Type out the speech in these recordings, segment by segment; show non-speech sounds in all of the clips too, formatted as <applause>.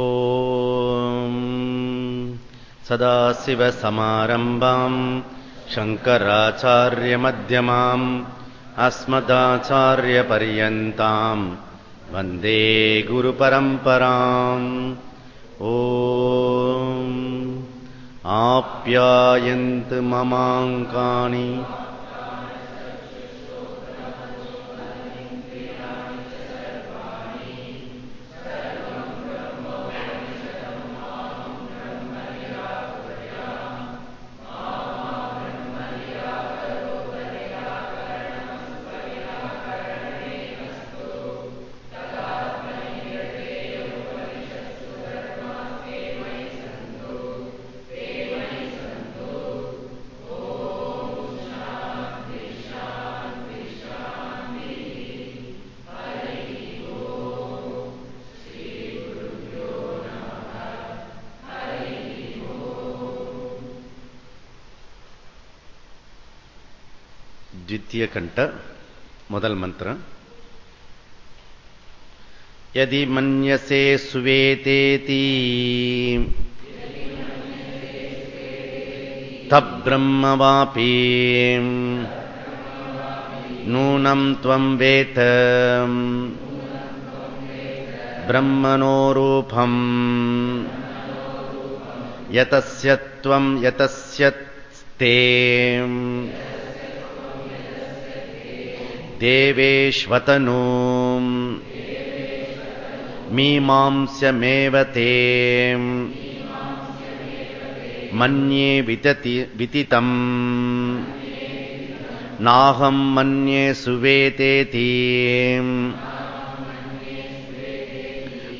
ॐ सदाशिवसमारम्भाम् शङ्कराचार्यमध्यमाम् अस्मदाचार्यपर्यन्ताम् वन्दे गुरुपरम्पराम् ॐ आप्यायन्तु ममाङ्कानि நித்தியகண்ட முதல் மந்திரம் यदि मन्यसे सुवेतेति तब्ब्रह्मवापि नूनं त्वं वेत ब्रह्मणो रूपम् यतस्य त्वं यतस्य ते देवेष्वतनू मीमांस्यमेव ते मन्ये वितति वितितम् नाहम् मन्ये सुवेतेति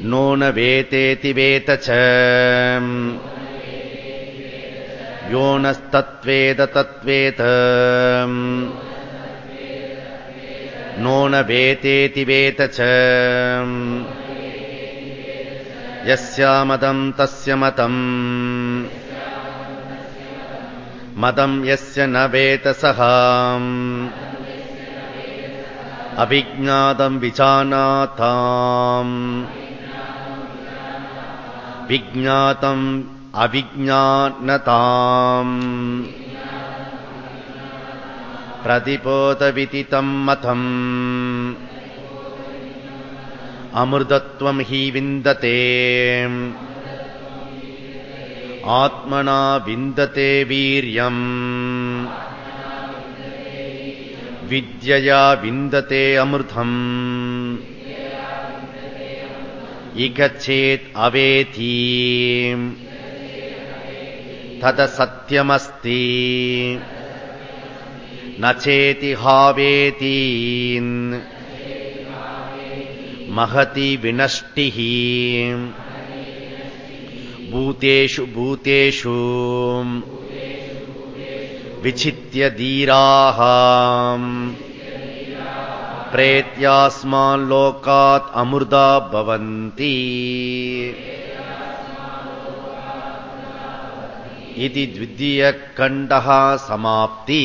नो न वेतेति वेत च यो नस्तत्वेद तत्त्वेत नो न वेतेति वेत च यस्यामदम् तस्य मतम् मदम् यस्य न वेतसः अभिज्ञातम् विजानाताम् विज्ञातम् अविज्ञानताम् प्रतिपोतविदितम् मतम् अमृतत्वम् हि विन्दते आत्मना विन्दते वीर्यम् विद्यया विन्दते अमृतम् इगच्छेत् अवेति तदसत्यमस्ति न चेति हावेति महति विनष्टिः भूतेषु भूतेषु विचित्य धीराः प्रेत्यास्माल्लोकात् अमृता भवन्ति इति द्वितीयखण्डः समाप्ति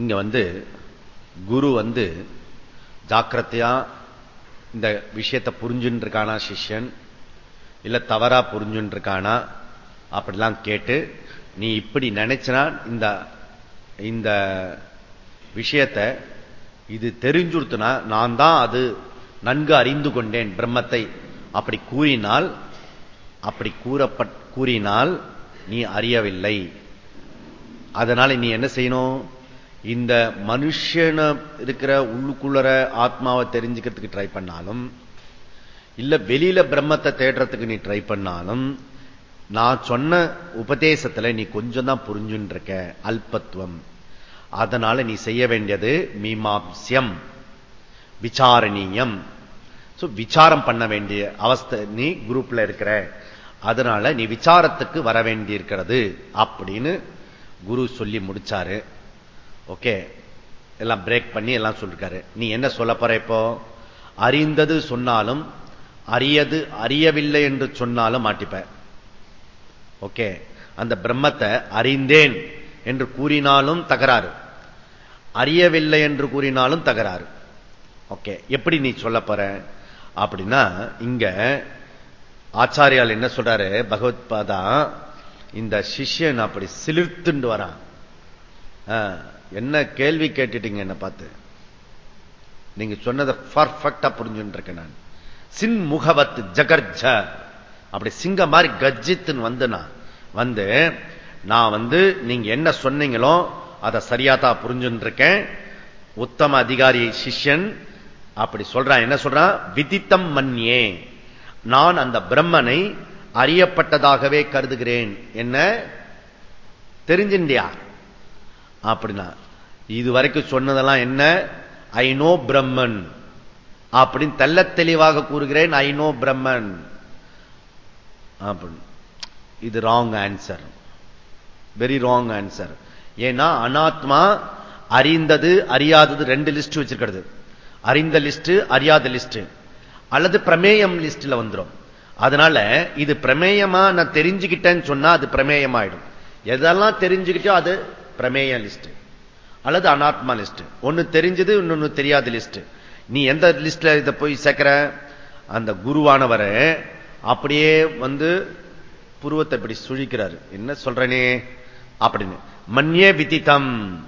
இங்க வந்து குரு வந்து ஜாக்கிரதையா இந்த விஷயத்தை புரிஞ்சுன்னு இருக்கானா சிஷ்யன் இல்ல தவறா புரிஞ்சுன்னு இருக்கானா அப்படிலாம் கேட்டு நீ இப்படி நினைச்சனா இந்த இந்த விஷயத்த இது தெரிஞ்சுடுத்துனா நான் தான் அது நன்கு அறிந்து கொண்டேன் பிரம்மத்தை. அப்படி கூறினால் அப்படி கூறப்பட் கூறினால் நீ அறியவில்லை. அதனால நீ என்ன செய்யணும்? இந்த மனுஷன இருக்கிற உள்ளுக்குள்ளற ஆத்மாவை தெரிஞ்சுக்கிறதுக்கு ட்ரை பண்ணாலும் இல்ல வெளியில பிரம்மத்தை தேடுறதுக்கு நீ ட்ரை பண்ணாலும் நான் சொன்ன உபதேசத்துல நீ கொஞ்சம் தான் புரிஞ்சுன்னு இருக்க அல்பத்துவம். அதனால நீ செய்ய வேண்டியது மீமாம்சியம் விசாரணீயம். விசாரம் பண்ண வேண்டிய அவஸ்தை நீ குரூப்ல இருக்கிற. அதனால நீ விசாரத்துக்கு வர வேண்டியிருக்கிறது அப்படின்னு குரு சொல்லி முடிச்சாரு. ஓகே? எல்லாம் பிரேக் பண்ணி எல்லாம் சொல்லிருக்காரு. நீ என்ன சொல்ல போற இப்போ? அறிந்தது சொன்னாலும் அறியது அறியவில்லை என்று சொன்னாலும் மாட்டிப்ப. ஓகே. அந்த பிரம்மத்தை அறிந்தேன் என்று கூறினாலும் தகராறு. அறியவில்லை என்று கூறினாலும் தகராறு. ஓகே. எப்படி நீ சொல்ல போற? அப்படின்னா இங்க ஆச்சாரியால் என்ன சொல்றாரு? பகவத்பாதா இந்த சிஷ்யன் அப்படி சிலிர்த்துண்டு வரான். என்ன கேள்வி கேட்டுட்டீங்க என்ன பார்த்து? நீங்க சொன்னதை பர்ஃபெக்டா புரிஞ்சுட்டு இருக்கேன் நான். சின் முகவத் ஜகர்ஜ. அப்படி சிங்க மாதிரி கஜித்துன்னு வந்து நான் வந்து நான் வந்து நீங்க என்ன சொன்னீங்களோ அதை சரியா தான் புரிஞ்சுட்டு இருக்கேன் உத்தம அதிகாரி சிஷ்யன் அப்படி சொல்றான். என்ன சொல்றான்? விதித்தம் மன்னியே. நான் அந்த பிரம்மனை அறியப்பட்டதாகவே கருதுகிறேன். என்ன? தெரிஞ்சின்றியா அப்படின்னா இது வரைக்கும் சொன்னதெல்லாம் என்ன? I know Brahman. அப்படின்னு தெல்ல தெளிவாக கூறுகிறேன் ஐநோ பிரம்மன். பிரம்மன் இது wrong answer very wrong answer ஏன்னா அனாத்மா அறிந்தது அறியாதது ரெண்டு லிஸ்ட் வச்சிருக்கிறது. அறிந்த லிஸ்ட் அறியாத லிஸ்ட் அல்லது பிரமேயம் லிஸ்ட்ல வந்துடும் அதனால இது பிரமேயமா நான் தெரிஞ்சுக்கிட்டேன்னு சொன்னா அது பிரமேயமாயிடும். எதெல்லாம் தெரிஞ்சுக்கிட்டோ அது பிரமேய லிஸ்ட் அல்லது அனாத்மா லிஸ்ட் ஒன்னு தெரிஞ்சது இன்னொன்னு தெரியாத லிஸ்ட் நீ எந்த லிஸ்ட்ல இதை போய் சேர்க்கிற? அந்த குருவானவரை அப்படியே வந்து புருவத்தை இப்படி சுழிக்கிறாரு. என்ன சொல்றனே? அப்படின்னு. மன்யே விதித்தம்.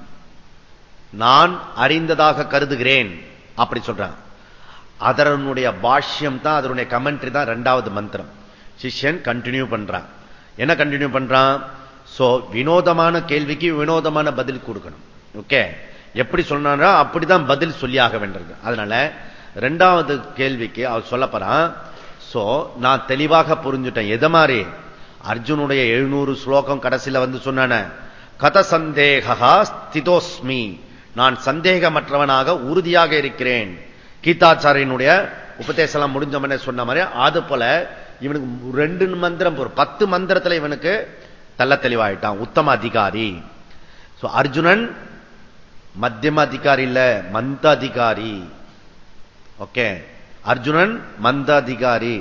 நான் அறிந்ததாக கருதுகிறேன். அப்படி சொல்றான். அதனுடைய பாஷ்யம் தான் அதனுடைய கமெண்ட்ரி தான் ரெண்டாவது மந்திரம். சிஷ்யன் கண்டினியூ பண்றான். என்ன கண்டினியூ பண்றான்? சோ வினோதமான கேள்விக்கு வினோதமான பதில் கொடுக்கணும். ஓகே எப்படி சொன்னா அப்படிதான் பதில் சொல்லியாக வேண்டியது அதனால ரெண்டாவது கேள்விக்கு அவர் சொல்ல போறான். சோ நான் தெளிவாக புரிஞ்சுட்டேன். எதை மாதிரி? அர்ஜுனுடைய எழுநூறு ஸ்லோகம் கடைசியில் வந்து சொன்னான கத சந்தேகா ஸ்திதோஸ்மி. நான் சந்தேகமற்றவனாக உறுதியாக இருக்கிறேன். கீதாச்சாரியனுடைய உபதேசம் முடிஞ்சவனே சொன்ன மாதிரி அது போல இவனுக்கு ரெண்டு மந்திரம் ஒரு பத்து மந்திரத்தில் இவனுக்கு தள்ள தெளிவாயிட்டான். உத்தம அதிகாரி. அர்ஜுனன் மத்தியம அதிகாரி இல்ல மந்த அதிகாரி. ஓகே அர்ஜுனன் மந்த அதிகாரி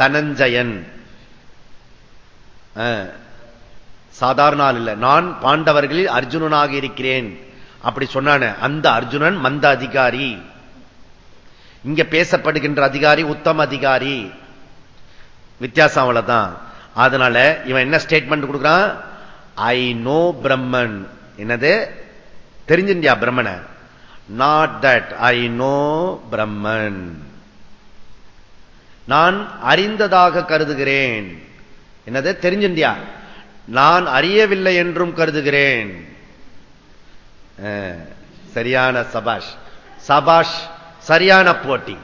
தனஞ்சயன் சாதாரண ஆள் இல்லை. நான் பாண்டவர்களில் அர்ஜுனனாக இருக்கிறேன். அப்படி சொன்னான அந்த அர்ஜுனன் மந்த அதிகாரி இங்க பேசப்படுகின்ற அதிகாரி உத்தம அதிகாரி. வித்தியாசம் அவ்வளவுதான். அதனால இவன் என்ன ஸ்டேட்மெண்ட் கொடுக்குறான்? ஐ நோ பிரம்மன் என்னது? தெரிஞ்சின்றியா பிரம்மன? Not that I know Brahman நான் அறிந்ததாக கருதுகிறேன். என்னது? தெரிஞ்சின்றியா? நான் அறியவில்லை என்றும் கருதுகிறேன். சரியான சபாஷ். சபாஷ் சரியான போட்டி.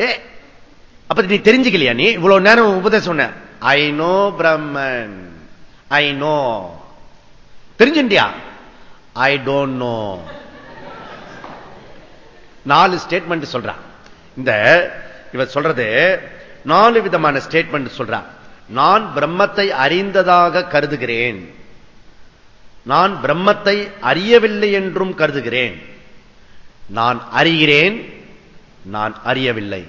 ஏ அப்ப நீ தெரிஞ்சுக்கலையா நீ? இவ்வளவு நேரம் உபதேசம் சொன்ன I know Brahman I know தெரிஞ்சுண்டியா I don't know நாலு ஸ்டேட்மெண்ட் சொல்றான் இந்த இவர் சொல்றது நாலு விதமான ஸ்டேட்மெண்ட் சொல்றான். நான் பிரம்மத்தை அறிந்ததாக கருதுகிறேன். நான் பிரம்மத்தை அறியவில்லை என்றும் கருதுகிறேன். நான் அறிகிறேன் நான் அறியவில்லை.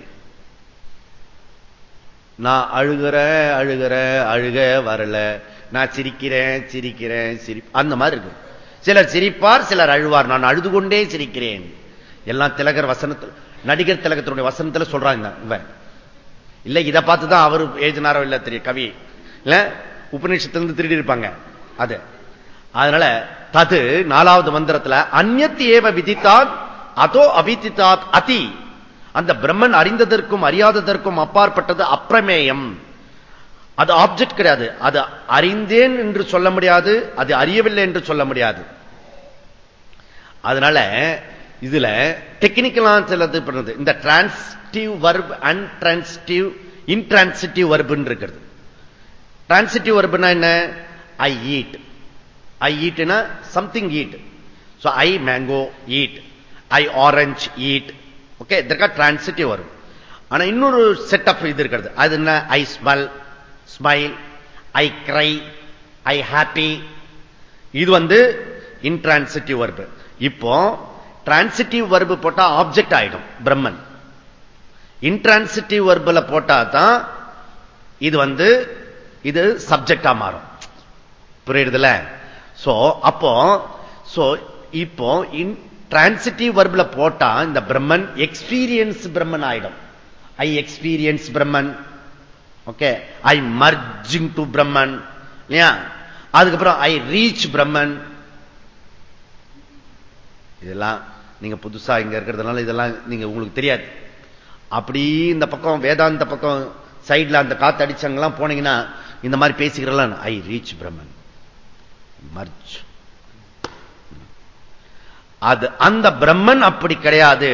நான் அழுகிற அழுகிற அழுக வரல. நான் சிரிக்கிறேன் சிரிக்கிறேன் சிரி அந்த மாதிரி இருக்கு. சிலர் சிரிப்பார் சிலர் அழுவார். நான் அழுது கொண்டே சிரிக்கிறேன். எல்லாம் திலகர் வசனத்தில் நடிகர் திலகத்தினுடைய வசனத்தில் சொல்றாங்க இவன். இல்ல இதை பார்த்துதான் அவர் எழுதினாரோ இல்ல தெரியும் கவி. இல்ல உபநிஷத்திலிருந்து திருடி இருப்பாங்க அது. அதனால தது நாலாவது மந்திரத்தில் அந்நத்தி ஏவ விதித்தாத் அதோ அபிதித்தாத் அதி. அந்த பிரம்மன் அறிந்ததற்கும் அறியாததற்கும் அப்பாற்பட்டது அப்பிரமேயம். அது ஆப்ஜெக்ட் கிடையாது. அது அறிந்தேன் என்று சொல்ல முடியாது அது அறியவில்லை என்று சொல்ல முடியாது. அதனால இதுல டெக்னிக்கலா சிலது பண்ணுறது இந்த transitive verb and transitive intransitive வர்புன்னு இருக்கிறது. டிரான்சிட்டிவ் வர்புனா என்ன? I eat I ஈட்னா something eat so I mango eat I orange eat okay இதற்காக டிரான்சிட்டிவ் வரும் ஆனா இன்னொரு செட் ஆஃப் இது இருக்கிறது. அது என்ன? I smell smile I cry I happy இது வந்து இன்டிரான்சிட்டிவ் வர்பு இப்போ டிரான்சிட்டிவ் வர்பு போட்டா ஆப்ஜெக்ட் ஆயிடும் பிரம்மன் இன்ட்ரான்சிட்டிவ் வர்பில் போட்டா தான் இது வந்து இது சப்ஜெக்டா மாறும். புரியுதுல சோ அப்போ சோ இப்போ டிரான்சிட்டிவ் வர்பில் போட்டா இந்த பிரம்மன் எக்ஸ்பீரியன்ஸ் பிரம்மன் ஆயிடும். I experience Brahman okay I merging to Brahman இல்லையா? அதுக்கப்புறம் ஐ ரீச் பிரம்மன் இதெல்லாம் நீங்க புதுசா இங்க இருக்கிறதுனால இதெல்லாம் நீங்க உங்களுக்கு தெரியாது. அப்படி இந்த பக்கம் வேதாந்த பக்கம் சைட்ல அந்த காத்து அடிச்சவங்கலாம் போனீங்கன்னா இந்த மாதிரி பேசிக்கிறலாம். ஐ ரீச் பிரம்மன் மர்ஜ் அது அந்த பிரம்மன் அப்படி கிடையாது.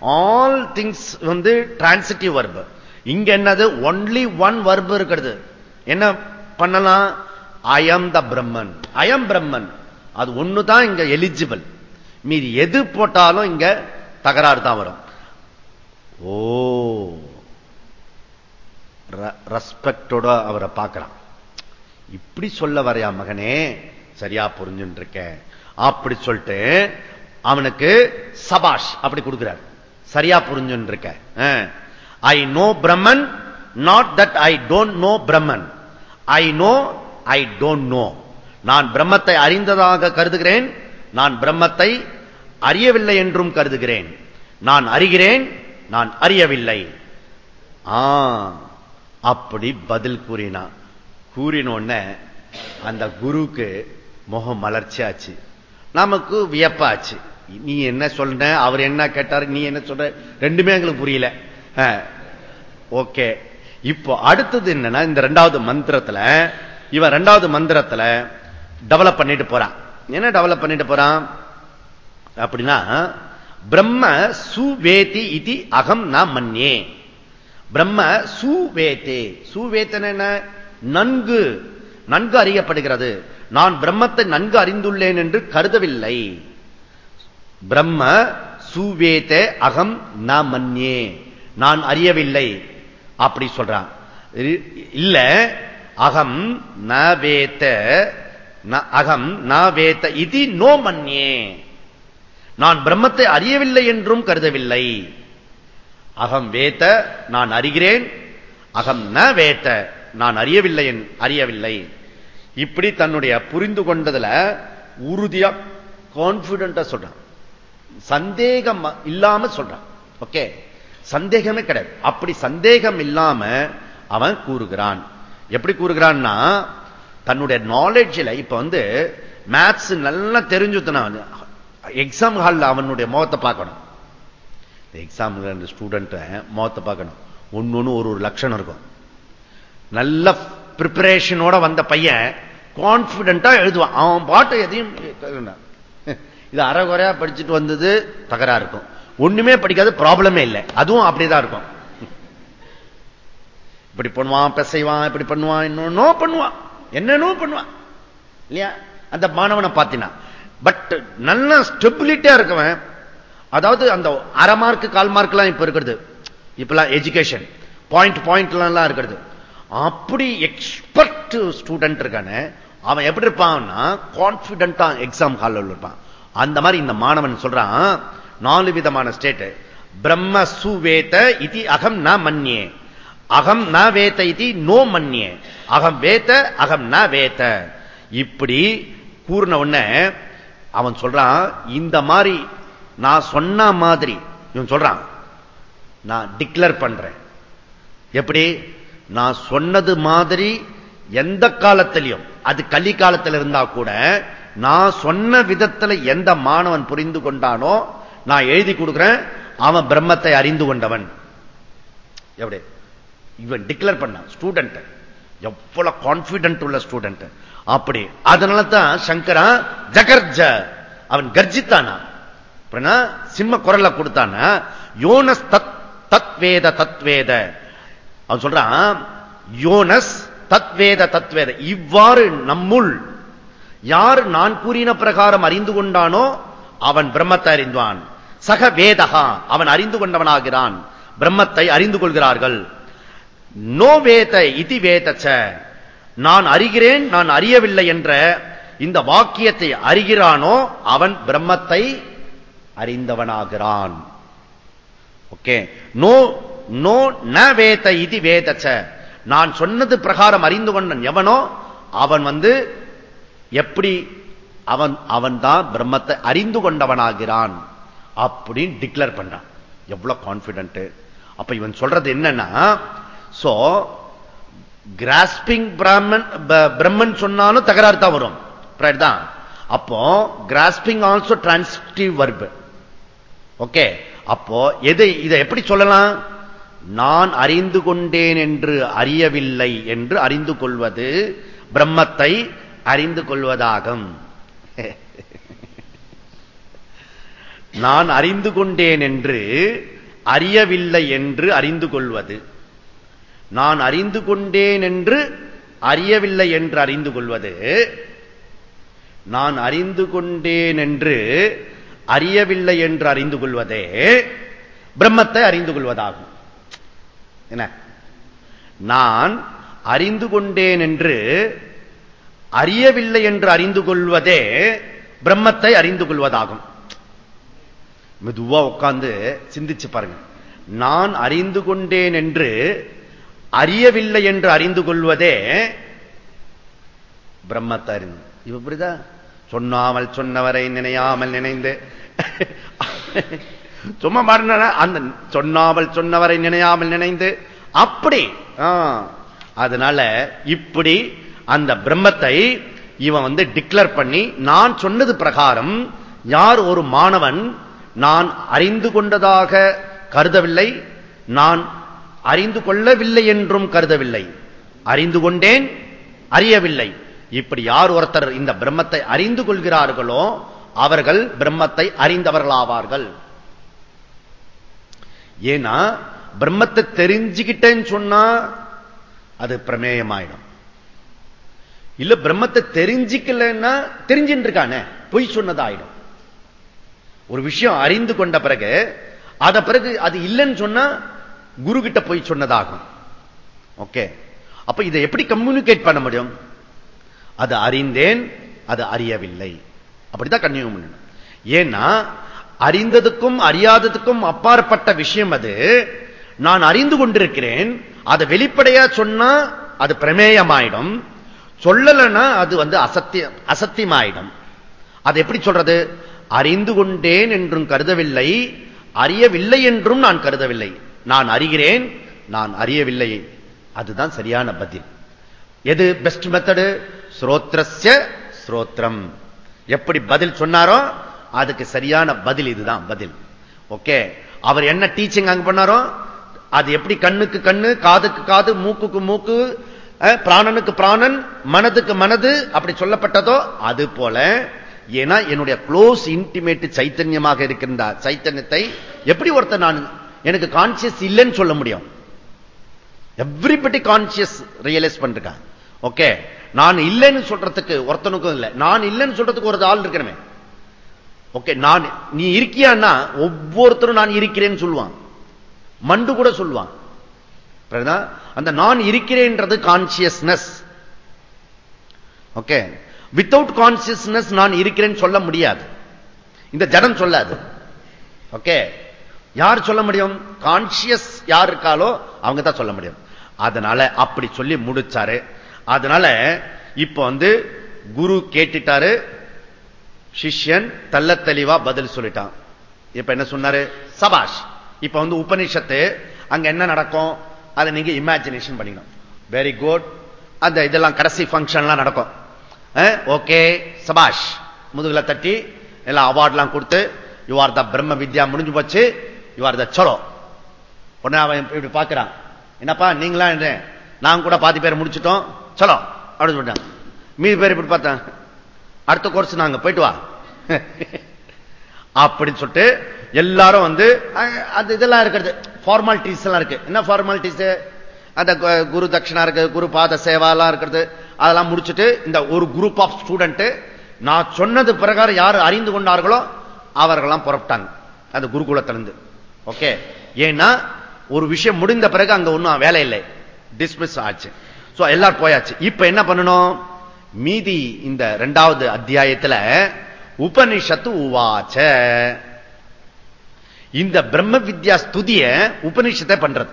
ஆல் திங்ஸ் வந்து டிரான்சிட்டிவ் வர்பு இங்க என்னது? ஒன்லி ஒன் வர்பு இருக்கிறது. என்ன பண்ணலாம்? அயம் த பிரம்மன் அயம் பிரம்மன் அது ஒண்ணுதான் இங்க எலிஜிபிள் மீதி எது போட்டாலும் இங்க தகராறு தான் வரும். ஓ. ரெஸ்பெக்டோட அவரை பார்க்கிறான். இப்படி சொல்ல வரையா மகனே? சரியா புரிஞ்சுட்டு இருக்கேன் அப்படி சொல்லிட்டு அவனுக்கு சபாஷ் அப்படி கொடுக்கிறார். சரியா புரிஞ்சுட்டு இருக்க I know Brahman not that I don't know Brahman I know I don't know நான் பிரம்மத்தை அறிந்ததாக கருதுகிறேன் நான் பிரம்மத்தை அறியவில்லை என்றும் கருதுகிறேன். நான் அறிகிறேன் நான் அறியவில்லை. ஆ அப்படி பதில் கூறினான் கூறினோன்ன அந்த குருவுக்கு முகம் மலர்ச்சியாச்சு. நமக்கு வியப்பாச்சு. நீ என்ன சொல்ற? அவர் என்ன கேட்டாரு? நீ என்ன சொல்ற? ரெண்டுமே எங்களுக்கு புரியல. ஓகே. இப்போ அடுத்தது என்னன்னா இந்த ரெண்டாவது மந்திரத்துல இவன் ரெண்டாவது மந்திரத்துல டெவலப் பண்ணிட்டு போறான். என்ன டெவலப் பண்ணிட்டு போறான்? அப்படின்னா பிரம்ம சுவேதி இது அகம் நான் மன்னியே பிரம்ம சுவேத்தே சுவேத்தன நன்கு. நன்கு அறியப்படுகிறது. நான் பிரம்மத்தை நன்கு அறிந்துள்ளேன் என்று கருதவில்லை. பிரம்ம சுவேத அகம் ந மன்யே நான் அறியவில்லை. அப்படி சொல்றான். இல்ல அகம் ந வேத்த அகம் ந வேத்த இது நோ மன்யே. நான் பிரம்மத்தை அறியவில்லை என்றும் கருதவில்லை. அகம் வேத்த நான் அறிகிறேன் அகம் ந வேத்த நான் அறியவில்லை அறியவில்லை. இப்படி தன்னுடைய புரிந்து கொண்டதுல உறுதியா கான்பிடண்டா சொல்றான். சந்தேகம் இல்லாம சொல்றான். ஓகே சந்தேகமே கிடையாது. அப்படி சந்தேகம் இல்லாம அவன் கூறுகிறான். எப்படி கூறுகிறான்னா தன்னுடைய நாலேஜில் இப்ப வந்து மேத்ஸ் நல்லா தெரிஞ்சுத்தன எக்ஸாம் ஹாலில் அவனுடைய முகத்தை பார்க்கணும். எக்ஸாம் ஸ்டூடெண்ட் முகத்தை பார்க்கணும். ஒன்னு ஒன்று ஒரு ஒரு லட்சணம் இருக்கும். நல்ல ப்ரிப்பரேஷனோட வந்த பையன் கான்பிடண்டா எழுதுவான். அவன் பாட்டு எதையும் இது அறகுறையா படிச்சுட்டு வந்தது தகரா இருக்கும். ஒண்ணுமே படிக்காது ப்ராப்ளமே இல்லை. அதுவும் அப்படிதான் இருக்கும். இப்படி பண்ணுவான் பெசைவான் இப்படி பண்ணுவான் இன்னொன்னோ பண்ணுவான். என்னன்னு பண்ணுவான். இல்லையா? அந்த மாணவனை பார்த்தினா. பட் நல்ல ஸ்டெபிலிட்டியா இருக்கவன் அதாவது அந்த அரை மார்க் கால் மார்க் எல்லாம் இப்ப இருக்கிறது. இப்பெல்லாம் எஜுகேஷன் பாயிண்ட் பாயிண்ட் எல்லாம் இருக்கிறது. அப்படி எக்ஸ்பர்ட் ஸ்டூடெண்ட் இருக்கானே அவன் எப்படி இருப்பான்னா கான்பிடண்டா எக்ஸாம் ஹாலில் இருப்பான். அந்த மாதிரி இந்த மாணவன் சொல்றான் நாலு விதமான ஸ்டேட் பிரம்ம சுவேத இது அகம் நான் மன்னியே அகம் ந வேத்த இது நோ மன்யே அகம் வேத்த அகம் ந வேத்த இப்படி கூறின உடனே அவன் சொல்றான் இந்த மாதிரி நான் சொன்ன மாதிரி இவன் சொல்றான் நான் டிக்ளேர் பண்றேன். எப்படி? நான் சொன்னது மாதிரி எந்த காலத்திலையும் அது கலி காலத்தில் இருந்தா கூட நான் சொன்ன விதத்தில் எந்த மாணவன் புரிந்து கொண்டானோ நான் எழுதி கொடுக்கிறேன் அவன் பிரம்மத்தை அறிந்து கொண்டவன். எப்படி? இவன் டிக்ளேர் பண்ண ஸ்டூடெண்ட் எவ்வளவு கான்பிடன்ட் உள்ள ஸ்டூடெண்ட் அப்படி அதனால தான் சங்கரா ஜகர்ஜ அவன் கர்ஜித்தானா? சிம்ம குரல்ல கொடுத்தானா யோனஸ் தத் தத்வேத தத்வேத. அவன் சொல்றான் யோனஸ் தத்வேத தத்வேத. இவ்வாறு நம்முள் யார் நான் கூறின பிரகாரம் அறிந்து கொண்டானோ அவன் பிரம்மத்தை அறிந்தான் சக வேதகா அவன் அறிந்து கொண்டவனாகிறான். பிரம்மத்தை அறிந்து கொள்கிறார்கள். நோ வேத இதி வேதச்ச. நான் அறிகிறேன் நான் அறியவில்லை என்ற இந்த வாக்கியத்தை அறிகிறானோ அவன் பிரம்மத்தை அறிந்தவனாகிறான். ஓகே. நோ நோ ந வேத இது வேதச்ச. நான் சொன்னது பிரகாரம் அறிந்து கொண்டன் எவனோ அவன் வந்து எப்படி அவன் அவன் தான் பிரம்மத்தை அறிந்து கொண்டவனாகிறான் அப்படின்னு டிக்ளேர் பண்றான். எவ்வளவு கான்பிடன்ட் அப்ப இவன் சொல்றது என்னன்னா சோ கிராஸ்பிங் பிராமன் பிரம்மன் சொன்னாலும் தகராறு தான் வரும். தான். அப்போ grasping also transitive verb okay அப்போ எது இதை எப்படி சொல்லலாம்? நான் அறிந்து கொண்டேன் என்று அறியவில்லை என்று அறிந்து கொள்வது பிரம்மத்தை அறிந்து கொள்வதாகும். <laughs> நான் அறிந்து கொண்டேன் என்று அறியவில்லை என்று அறிந்து கொள்வது. நான் அறிந்து கொண்டேன் என்று அறியவில்லை என்று அறிந்து கொள்வது. நான் அறிந்து கொண்டேன் என்று அறியவில்லை என்று அறிந்து கொள்வதே பிரம்மத்தை அறிந்து கொள்வதாகும். என்ன? நான் அறிந்து கொண்டேன் என்று அறியவில்லை என்று அறிந்து கொள்வதே பிரம்மத்தை அறிந்து கொள்வதாகும். மெதுவா உட்கார்ந்து சிந்திச்சு பாருங்க. நான் அறிந்து கொண்டேன் என்று அறியவில்லை என்று அறிந்து கொள்வதே பிரம்மத்தை அறிந்து இவ புரிதா? சொன்னாமல் சொன்னவரை நினையாமல் நினைந்து. சும்மா பாருங்க அந்த சொன்னாமல் சொன்னவரை நினையாமல் நினைந்து. அப்படி. அதனால இப்படி அந்த பிரம்மத்தை இவன் வந்து டிக்ளேர் பண்ணி நான் சொன்னது பிரகாரம் யார் ஒரு மாணவன் நான் அறிந்து கொண்டதாக கருதவில்லை நான் அறிந்து கொள்ளவில்லை என்றும் கருதவில்லை. அறிந்து கொண்டேன் அறியவில்லை. இப்படி யார் ஒருத்தர் இந்த பிரம்மத்தை அறிந்து கொள்கிறார்களோ அவர்கள் பிரம்மத்தை அறிந்தவர்களாவார்கள். ஏன்னா பிரம்மத்தை தெரிஞ்சுக்கிட்டேன்னு சொன்னா அது பிரமேயமாயிடும். இல்ல பிரம்மத்தை தெரிஞ்சிக்கலன்னா தெரிஞ்சுட்டு இருக்கானே பொய் சொன்னதாயிடும். ஒரு விஷயம் அறிந்து கொண்ட பிறகு அத பிறகு அது இல்லைன்னு சொன்னா குரு கிட்ட போய் சொன்னதாகும். ஓகே அப்ப இதை எப்படி கம்யூனிகேட் பண்ண முடியும்? அது அறிந்தேன் அது அறியவில்லை. அப்படிதான் கன்யூ பண்ணணும் ஏன்னா அறிந்ததுக்கும் அறியாததுக்கும் அப்பாற்பட்ட விஷயம் அது. நான் அறிந்து கொண்டிருக்கிறேன் அதை வெளிப்படையா சொன்னா அது பிரமேயமாயிடும். சொல்லலைன்னா அது வந்து அசத்திய அசத்தியமாயிடும். அது எப்படி சொல்றது? அறிந்து கொண்டேன் என்றும் கருதவில்லை அறியவில்லை என்றும் நான் கருதவில்லை. நான் அறிகிறேன் நான் அறியவில்லை. அதுதான் சரியான பதில். எது பெஸ்ட் மெத்தடு ஸ்ரோத்ரஸ்ய ஸ்ரோத்ரம். எப்படி பதில் சொன்னாரோ அதுக்கு சரியான பதில் இதுதான் பதில். ஓகே அவர் என்ன டீச்சிங் அங்க பண்ணாரோ அது எப்படி கண்ணுக்கு கண்ணு காதுக்கு காது மூக்குக்கு மூக்கு பிராணனுக்கு பிராணன் மனதுக்கு மனது அப்படி சொல்லப்பட்டதோ அது போல ஏன்னா என்னுடைய க்ளோஸ் இன்டிமேட் சைத்தன்யமாக இருக்கின்ற சைத்தன்யத்தை எப்படி ஒருத்தர் நான் எனக்கு கான்சியஸ் இல்லைன்னு சொல்ல முடியும். எவ்ரிபடி கான்சியஸ் ரியலைஸ் பண்றான் ஓகே நான் இல்லைன்னு சொல்றதுக்கு ஒருத்தனுக்கும் இல்லை. நான் இல்லைன்னு சொல்றதுக்கு ஒரு ஆள் இருக்கணுமே. ஓகே நான் நீ இருக்கியான்னா ஒவ்வொருத்தரும் நான் இருக்கிறேன்னு சொல்லுவான் மண்டு கூட சொல்லுவான் அந்த நான் இருக்கிறேன்றது கான்சியஸ்னஸ் ஓகே வித்தவுட் கான்சியஸ்னஸ் நான் இருக்கிறேன்னு சொல்ல முடியாது. இந்த ஜடம் சொல்லாது. ஓகே யார் சொல்ல முடியும்? கான்சியஸ் யார் இருக்காலோ அவங்க தான் சொல்ல முடியும். அதனால அப்படி சொல்லி முடிச்சாரு. அதனால இப்ப வந்து குரு கேட்டுட்டாரு. சிஷ்யன் தள்ள தெளிவா பதில் சொல்லிட்டான். இப்ப என்ன சொன்னாரு? சபாஷ். இப்ப வந்து உபனிஷத்து அங்க என்ன நடக்கும்? அதை நீங்க இமேஜினேஷன் பண்ணிக்கணும். வெரி குட் அந்த இதெல்லாம் கடைசி பங்கன்லாம் நடக்கும். ஓகே சபாஷ். முதுகுல தட்டி எல்லாம் அவார்ட்லாம் கொடுத்து யூ ஆர் த பிரம்ம வித்யா முடிஞ்சு போச்சு. யூ ஆர் த சலோ உடனே அவன் இப்படி பார்க்கிறான். என்னப்பா நீங்களா நான் கூட பாதி பேர் முடிச்சிட்டோம். சலோ அப்படின்னு சொல்லிட்டேன். மீதி பேர் இப்படி பார்த்தேன். அடுத்த கோர்ஸ் நாங்க போயிட்டு வா. <laughs> அப்படின்னு சொல்லிட்டு எல்லாரும் வந்து அந்த இதெல்லாம் இருக்கிறது. ஃபார்மாலிட்டிஸ் எல்லாம் இருக்கு. என்ன ஃபார்மாலிட்டிஸ் அந்த குரு தட்சிணா இருக்கு குரு பாத சேவாலாம் இருக்கிறது. அதெல்லாம் முடிச்சுட்டு இந்த ஒரு குரூப் ஆஃப் ஸ்டூடெண்ட் நான் சொன்னது பிரகாரம் யார் அறிந்து கொண்டார்களோ அவர்கள்லாம் புறப்பட்டாங்க. அந்த குருகுலத்திலிருந்து. ஓகே? ஏன்னா ஒரு விஷயம் முடிந்த பிறகு அங்க ஒன்னும் வேலை இல்லை. டிஸ்மிஸ் ஆச்சு. சோ எல்லாரும் போயாச்சு. இப்ப என்ன பண்ணணும்? மீதி இந்த இரண்டாவது அத்தியாயத்துல உபனிஷத்து உவாச்ச. இந்த பிரம்ம வித்யா ஸ்துதிய உபனிஷத்தை பண்றது.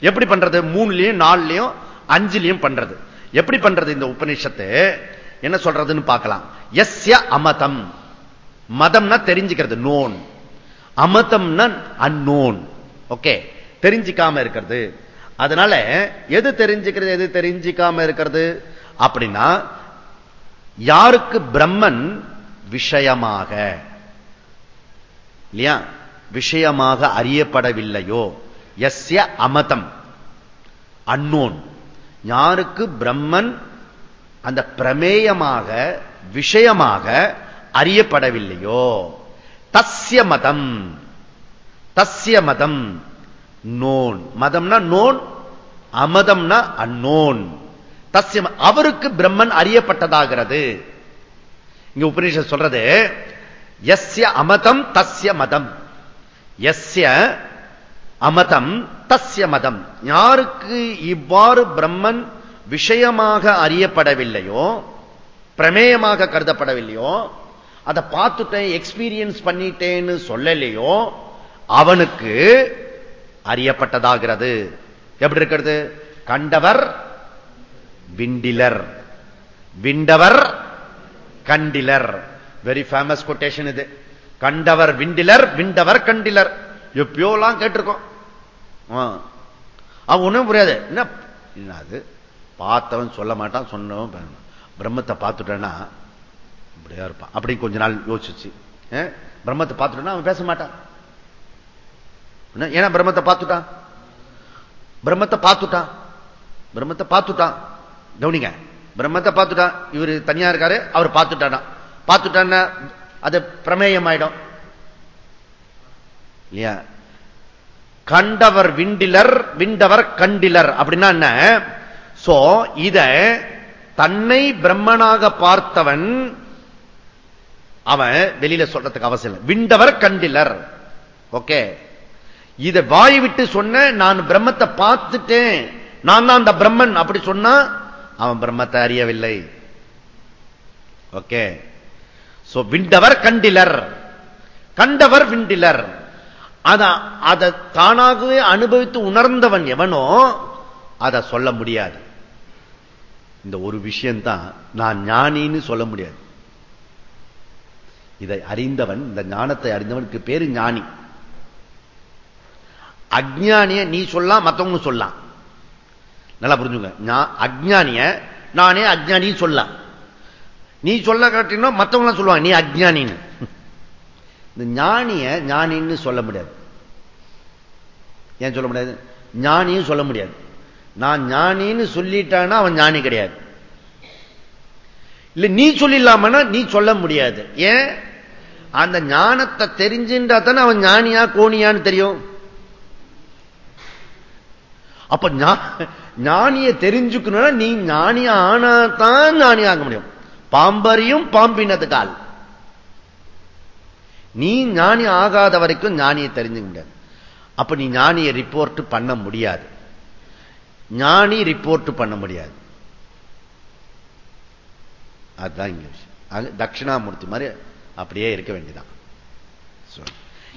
எப்படி பண்றது? மூணுலயும் நாலுலயும் அஞ்சுலையும் பண்றது. எப்படி பண்றது இந்த உபனிஷத்து? என்ன சொல்றதுன்னு பார்க்கலாம். எஸ்ய அமதம். மதம்னா தெரிஞ்சுக்கிறது நோன். அமதம்னா அன்னோன் ஓகே தெரிஞ்சிக்காம இருக்கிறது. அதனால எது தெரிஞ்சுக்கிறது எது தெரிஞ்சிக்காம இருக்கிறது? அப்படின்னா யாருக்கு பிரம்மன் விஷயமாக? இல்லையா? விஷயமாக அறியப்படவில்லையோ? எஸ்ய அமதம். அன்னோன் யாருக்கு பிரம்மன் அந்த பிரமேயமாக விஷயமாக அறியப்படவில்லையோ? தஸ்ய மதம். தஸ்ய மதம். நோன். மதம்னா நோன் அமதம்னா அந்நோன் தஸ்ய அவருக்கு பிரம்மன் அறியப்பட்டதாகிறது. இங்க உபநிஷம் சொல்றது எஸ்ய அமதம் தஸ்ய மதம். எஸ்ய அமதம் தஸ்ய மதம். யாருக்கு இவ்வாறு பிரம்மன் விஷயமாக அறியப்படவில்லையோ பிரமேயமாக கருதப்படவில்லையோ அதை பார்த்துட்டேன் எக்ஸ்பீரியன்ஸ் பண்ணிட்டேன்னு சொல்லலையோ அவனுக்கு அறியப்பட்டதாகிறது. எப்படி இருக்கிறது? கண்டவர் விண்டிலர். விண்டவர் கண்டிலர். வெரி ஃபேமஸ் கொட்டேஷன் இது. கண்டவர் விண்டிலர் விண்டவர் கண்டிலர். எப்பயோலாம் கேட்டிருக்கோம். அவன் ஒண்ணும் புரியாது. என்ன? அது பார்த்தவன் சொல்ல மாட்டான் சொன்னவன் பிரம்மத்தை பார்த்துட்டேன்னா இப்படியா இருப்பான். அப்படி கொஞ்ச நாள் யோசிச்சு. பிரம்மத்தை பார்த்துட்டா அவன் பேச மாட்டான். ஏன்னா பிரம்மத்தை பார்த்துட்டான். பிரம்மத்தை பார்த்துட்டான். பிரம்மத்தை பார்த்துட்டான். கவனிங்க. பிரம்மத்தை பார்த்துட்டான். இவர் தனியா இருக்காரு. அவர் பார்த்துட்டானா? பார்த்துட்டான்னா அது பிரமேயம் ஆயிடும் இல்லையா? கண்டவர் விண்டிலர் விண்டவர் கண்டிலர். அப்படின்னா என்ன? சோ இத தன்னை பிரம்மனாக பார்த்தவன் அவன் வெளியில சொல்றதுக்கு அவசியம் இல்லை. விண்டவர் கண்டிலர். ஓகே. இதை வாய் விட்டு சொன்ன நான் பிரம்மத்தை பார்த்துட்டேன். நான் தான் அந்த பிரம்மன் அப்படி சொன்னா அவன் பிரம்மத்தை அறியவில்லை. ஓகே. விண்டவர் கண்டிலர். கண்டவர் விண்டிலர். அதை தானாகவே அனுபவித்து உணர்ந்தவன் எவனோ அதை சொல்ல முடியாது. இந்த ஒரு விஷயம்தான் நான் ஞானின்னு சொல்ல முடியாது. இதை அறிந்தவன் இந்த ஞானத்தை அறிந்தவனுக்கு பேரு ஞானி. அஜ்ஞானிய நீ சொல்லலாம் மத்தவங்க சொல்லலாம். நல்லா புரிஞ்சுங்க அஜ்ஞானிய நானே அஜ்ஞானி சொல்லலாம். நீ சொல்ல காட்டினா மத்தவங்க சொல்லுவாங்க நீ அஜ்ஞானின்னு. இந்த ஞானிய ஞானின்னு சொல்ல முடியாது. ஏன் சொல்ல முடியாது? ஞானியும் சொல்ல முடியாது. நான் ஞானின்னு சொல்லிட்டான்னா அவன் ஞானி கிடையாது. இல்ல நீ சொல்லிடலாமனா நீ சொல்ல முடியாது. ஏன்? அந்த ஞானத்தை தெரிஞ்சுட்டா தானே அவன் ஞானியா கோணியான்னு தெரியும். அப்ப ஞானிய தெரிஞ்சுக்கணும்னா நீ ஞானியா ஆனா தான் ஞானி ஆக முடியும். பாம்பரியும் பாம்பினது கால் நீ ஞானி ஆகாத வரைக்கும் ஞானியை தெரிஞ்சுக்க முடியாது அப்ப நீ ஞானியை ரிப்போர்ட் பண்ண முடியாது. ஞானி ரிப்போர்ட் பண்ண முடியாது. அதுதான் இங்க விஷயம். தட்சிணாமூர்த்தி மாதிரி அப்படியே இருக்க வேண்டியதான்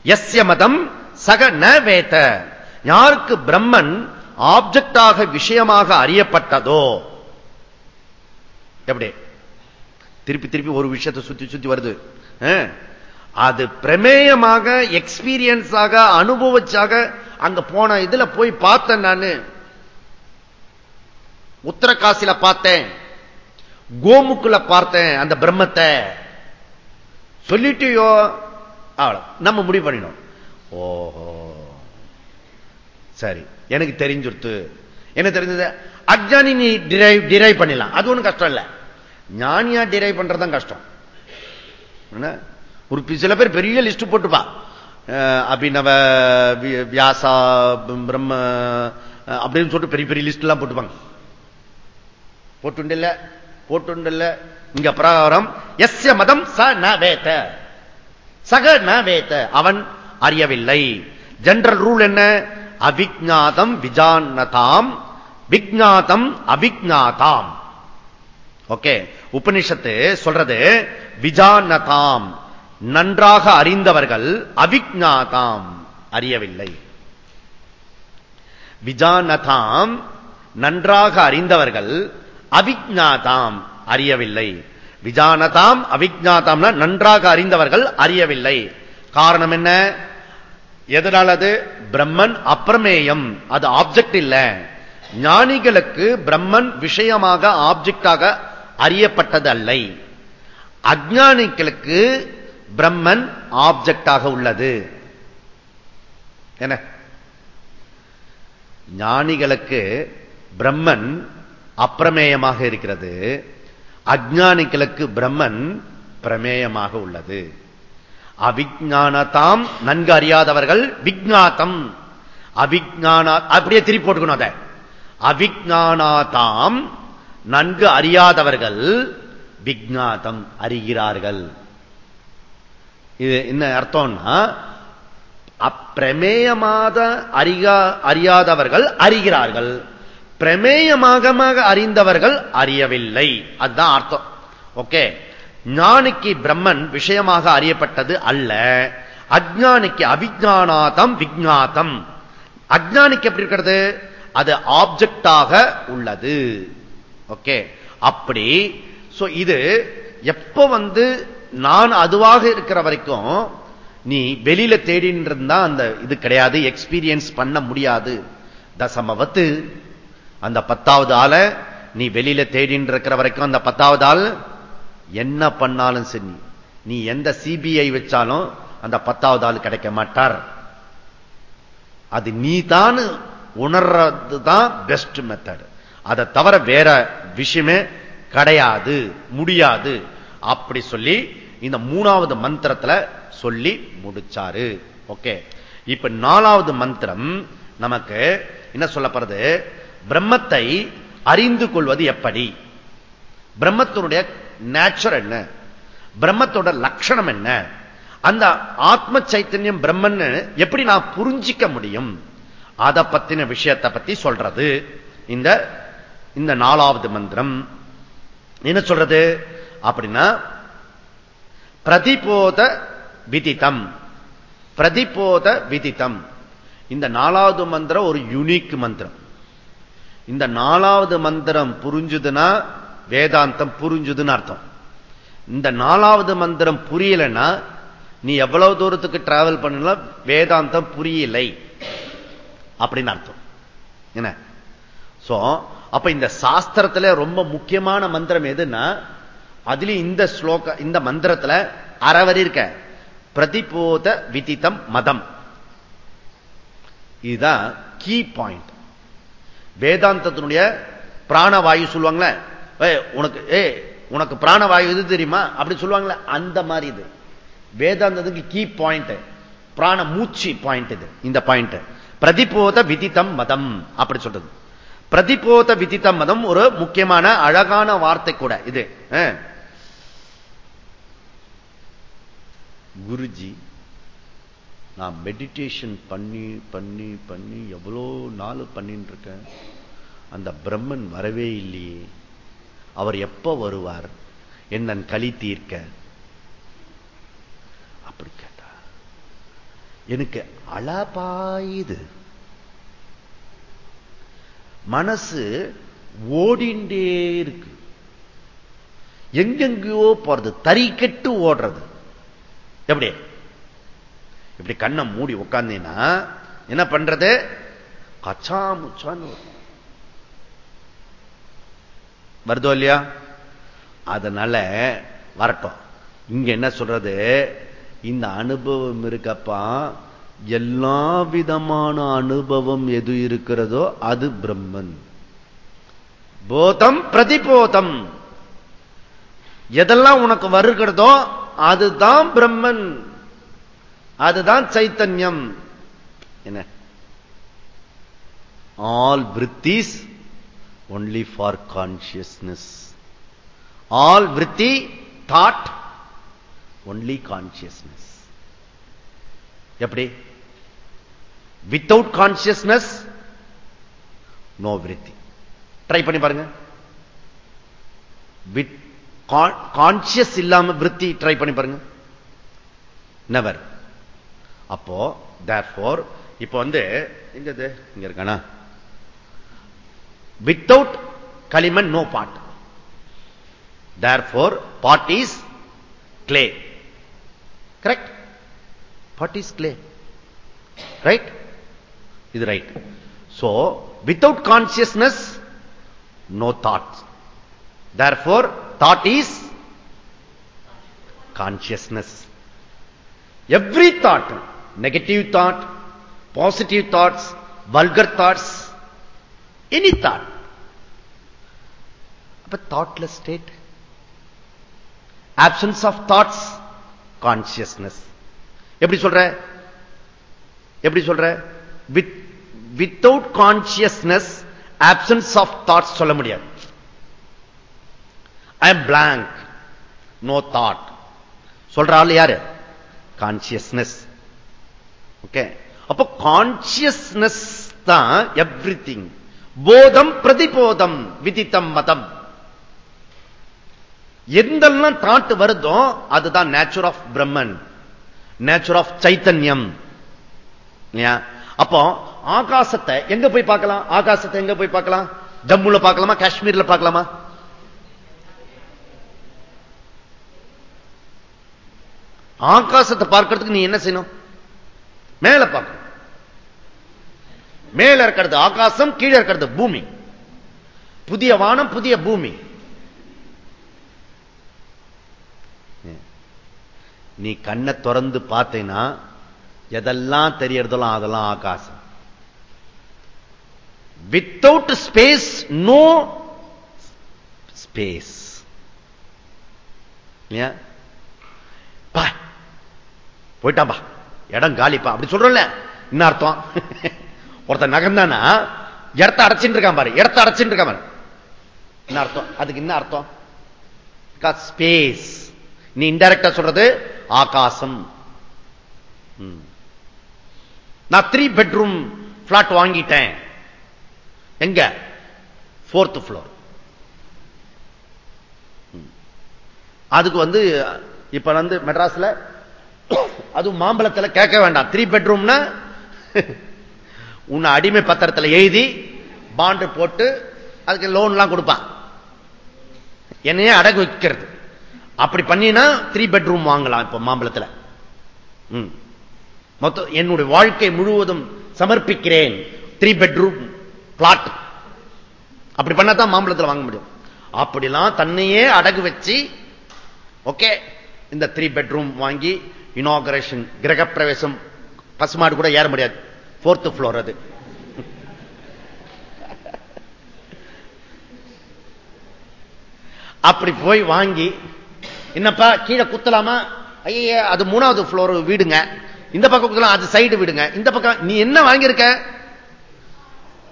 எஸ்ய மதம் சக ந வேத. யாருக்கு பிரம்மன் ஆப்ஜெக்டாக விஷயமாக அறியப்பட்டதோ? எப்படி? திருப்பி திருப்பி ஒரு விஷயத்தை சுத்தி சுத்தி வருது. அது பிரமேயமாக எக்ஸ்பீரியன்ஸாக அனுபவிச்சாக அங்க போன இதுல போய் பார்த்தேன் நான். உத்தரகாசில பார்த்தேன். கோமுக்குல பார்த்தேன் அந்த பிரம்மத்தை. சொல்லிட்டியோ? அவ்வளவு. நம்ம முடிவு பண்ணிடும் ஓஹோ. சரி. எனக்கு தெரிஞ்சுடுத்து என்ன தெரிஞ்சது? அஜானி நீ டிரைவ் டிரைவ் பண்ணிடலாம். அது ஒன்றும் கஷ்டம் இல்லை. ஞானியா டிரைவ் பண்றதுதான் கஷ்டம். ஒரு சில பேர் பெரிய லிஸ்ட் போட்டுப்பா. அபிநவ வியாசா பிரம்ம அப்படின்னு சொல்லிட்டு பெரிய பெரிய லிஸ்ட் எல்லாம் போட்டுப்பாங்க. போட்டுண்டுண்டு இல்லை? இங்க பிரகாரம் எஸ்ய மதம் ச ந வேத்த சக ந வேத்த அவன் அறியவில்லை. ஜெனரல் ரூல் என்ன? அவிஜாதம் விஜானதாம் விஜாதம் அவிஜாதாம் ஓகே உபனிஷத்து சொல்றது விஜானதாம் நன்றாக அறிந்தவர்கள் அவிஜாதாம் அறியவில்லை. விஜானதாம் நன்றாக அறிந்தவர்கள் அவிஜாதாம் அறியவில்லை. விஜானதாம் அவிஜாதாம்னா நன்றாக அறிந்தவர்கள் அறியவில்லை. காரணம் என்ன? எதனால் அது? பிரம்மன் அப்பிரமேயம் அது ஆப்ஜெக்ட் இல்ல. ஞானிகளுக்கு பிரம்மன் விஷயமாக ஆப்ஜெக்டாக அறியப்பட்டது அல்ல அஜானிகளுக்கு பிரம்மன் ஆப்ஜெக்டாக உள்ளது. என்ன? ஞானிகளுக்கு பிரம்மன் அப்பிரமேயமாக இருக்கிறது. அஜானிகளுக்கு பிரம்மன் பிரமேயமாக உள்ளது. அவிஜானதாம் நன்கு அறியாதவர்கள் விஜாத்தம் அவிஜானா அப்படியே திருப்பி போட்டுக்கணும் அதை. அவிஜானாதாம் நன்கு அறியாதவர்கள் விஜாத்தம் அறிகிறார்கள். இது என்ன அர்த்தம்னா அப்பிரமேயமாக அறியா அறியாதவர்கள் அறிகிறார்கள். பிரமேயமாக அறிந்தவர்கள் அறியவில்லை. அதுதான் அர்த்தம். ஓகே. ஞானிக்கு பிரம்மன் விஷயமாக அறியப்பட்டது அல்ல. அஜ்ஞானிக்கு அவிஜானாதம் விஜாத்தம் அஜ்ஞானிக்கு எப்படி இருக்கிறது? அது ஆப்ஜெக்டாக உள்ளது. ஓகே. அப்படி. இது எப்ப வந்து நான் அதுவாக இருக்கிற வரைக்கும் நீ வெளியில தேடின்னு இருந்தா அந்த இது கிடையாது. எக்ஸ்பீரியன்ஸ் பண்ண முடியாது. தசமவத்து. அந்த பத்தாவது ஆள நீ வெளியில தேடின்னு இருக்கிற வரைக்கும் அந்த பத்தாவது ஆள் என்ன பண்ணாலும் சரி நீ எந்த சிபிஐ வச்சாலும் அந்த பத்தாவது ஆள் கிடைக்க மாட்டார். அது நீ தான் உணர்றது தான் பெஸ்ட் மெத்தட் அதை தவிர வேற விஷயமே கிடையாது முடியாது. அப்படி சொல்லி இந்த மூணாவது மந்திரத்துல சொல்லி முடிச்சாரு. ஓகே இப்ப நாலாவது மந்திரம் நமக்கு என்ன சொல்லப்படுறது பிரம்மத்தை அறிந்து கொள்வது எப்படி? பிரம்மத்தினுடைய நேச்சர் என்ன? பிரம்மத்தோட லட்சணம் என்ன? அந்த ஆத்ம சைத்தன்யம் பிரம்மன் எப்படி நான் புரிஞ்சிக்க முடியும்? அதை பத்தின விஷயத்தை பத்தி சொல்றது. இந்த இந்த நாலாவது மந்திரம். என்ன சொல்றது? அப்படின்னா பிரதிபோத விதித்தம் பிரதிபோத விதித்தம் இந்த நாலாவது மந்திரம் ஒரு யூனிக் மந்திரம். இந்த நாலாவது மந்திரம் புரிஞ்சுதுன்னா வேதாந்தம் புரிஞ்சுதுன்னு அர்த்தம். இந்த நாலாவது மந்திரம் புரியலன்னா நீ எவ்வளவு தூரத்துக்கு டிராவல் பண்ணலாம் வேதாந்தம் புரியலை. அப்படின்னு அர்த்தம். என்ன? சோ அப்ப இந்த சாஸ்திரத்துல ரொம்ப முக்கியமான மந்திரம் எதுன்னா அதுலயும் இந்த ஸ்லோக இந்த மந்திரத்துல அறவரி இருக்க. பிரதிபோத விதித்தம் மதம். இதுதான் கீ பாயிண்ட் வேதாந்தத்தினுடைய பிராணவாயு சொல்லுவாங்களே உனக்கு ஏ உனக்கு பிராணவாயு இது தெரியுமா? அப்படி சொல்லுவாங்களே அந்த மாதிரி இது. வேதாந்தத்துக்கு கீ பாயிண்ட் பிராண மூச்சு பாயிண்ட் இது இந்த பாயிண்ட் பிரதிபோத விதித்தம் மதம் அப்படி சொல்றது. பிரதிபோத விதித்தம் மதம் ஒரு முக்கியமான அழகான வார்த்தை கூட இது. குருஜி நான் மெடிடேஷன் பண்ணி பண்ணி பண்ணி எவ்வளோ நாள் பண்ணின்னு இருக்கேன் அந்த பிரம்மன் வரவே இல்லையே. அவர் எப்ப வருவார்? என்னன் களி தீர்க்க? அப்படி கேட்டா எனக்கு அழபாயுது. மனசு ஓடிண்டே இருக்கு. எங்கெங்கயோ போறது தறி கெட்டு ஓடுறது. எப்படி இப்படி கண்ணை மூடி உட்காந்தீங்கன்னா என்ன பண்றது? கச்சா முச்சான்னு வருதோ இல்லையா? அதனால வரட்டும். இங்க என்ன சொல்றது? இந்த அனுபவம் இருக்கப்பா எல்லா விதமான அனுபவம் எது இருக்கிறதோ அது பிரம்மன். போதம் பிரதிபோதம். எதெல்லாம் உனக்கு வருகிறதோ அதுதான் பிரம்மன். அதுதான் சைத்தன்யம். என்ன? ஆல் விற்த்திஸ் ஒன்லி ஃபார் கான்சியஸ்னஸ் ஆல் விருத்தி தாட் ஒன்லி கான்சியஸ்னஸ் எப்படி? வித்தவுட் கான்சியஸ்னஸ் நோ விருத்தி ட்ரை பண்ணி பாருங்க. கான்சியஸ் இல்லாம விருத்தி ட்ரை பண்ணி பாருங்க. நெவர் அப்போ தேர் இப்போ வந்து எங்க இது இங்க இருக்கானா? வித்தவுட் களிமண் no pot there pot is clay correct pot is clay right இது right so without consciousness no thought therefore thought is consciousness every thought negative thought positive thoughts vulgar thoughts any thought அப்ப thoughtless state absence of thoughts consciousness எப்படி சொல்ற? எப்படி சொல்ற? Without consciousness absence of thoughts சொல்ல முடியாது. I am blank no thought சொல்ற ஆள் யாரு? கான்சியஸ்னஸ் ஓகே அப்ப கான்சியஸ்னஸ் தான் எவ்ரி திங் போதம் பிரதிபோதம் விதித்தம் மதம். எந்தெல்லாம் தாட்டு வருதோ அதுதான் nature of Brahman nature of சைத்தன்யம் அப்போ ஆகாசத்தை எங்க போய் பார்க்கலாம்? ஆகாசத்தை எங்க போய் பார்க்கலாம்? ஜம்முல பார்க்கலாமா? காஷ்மீர்ல பார்க்கலாமா? ஆகாசத்தை பார்க்கறதுக்கு நீ என்ன செய்யணும்? மேல பார்க்கணும். மேல இருக்கிறது ஆகாசம் கீழே இருக்கிறது பூமி. புதிய வானம் புதிய பூமி. நீ கண்ணை திறந்து பார்த்தீங்கன்னா எதெல்லாம் தெரியறதெல்லாம் அதெல்லாம் ஆகாசம். வித்தவுட் ஸ்பேஸ் நோ ஸ்பேஸ் போயிட்டாம்பா இடம் காலிப்பா. அப்படி சொல்றல என்ன அர்த்தம்? <laughs> ஒருத்தர் நகர்ந்தானா? இடத்த அடைச்சிட்டு இருக்கான் பாரு. இடத்த அடைச்சிட்டு இருக்கான் பாரு. என்ன அர்த்தம்? அதுக்கு என்ன அர்த்தம்? ஸ்பேஸ் நீ இன்டைரக்டா சொல்றது ஆகாசம். நான் த்ரீ பெட்ரூம் பிளாட் வாங்கிட்டேன். எங்க? போர்த் ஃப்ளோர் அதுக்கு வந்து இப்ப வந்து மெட்ராஸ்ல அது மாம்பழத்தில் கேட்க வேண்டாம். த்ரீ பெட்ரூம்னா உன்னை அடிமை பத்திரத்தில் எழுதி பாண்டு போட்டு அதுக்கு லோன்லாம் கொடுப்பான். என்னையே அடகு வைக்கிறது. அப்படி பண்ணினா த்ரீ பெட்ரூம் வாங்கலாம் இப்ப மாம்பழத்தில். மொத்தம் என்னுடைய வாழ்க்கை முழுவதும் சமர்ப்பிக்கிறேன். த்ரீ பெட்ரூம் பிளாட் அப்படி பண்ணாதான் மாம்பழத்தில் வாங்க முடியும். அப்படிலாம் தன்னையே அடகு வச்சு ஓகே இந்த த்ரீ பெட்ரூம் வாங்கி இனாகரேஷன் கிரகப்பிரவேசம் பசுமாடு கூட ஏற முடியாது. போர்த் புளோர் அது. அப்படி போய் வாங்கி என்னப்பா கீழே குத்தலாமா? ஐய அது மூணாவது புளோர் வீடுங்க. இந்த பக்கம் குத்தலாம் அது சைடு வீடுங்க. இந்த பக்கம் நீ என்ன வாங்கியிருக்க?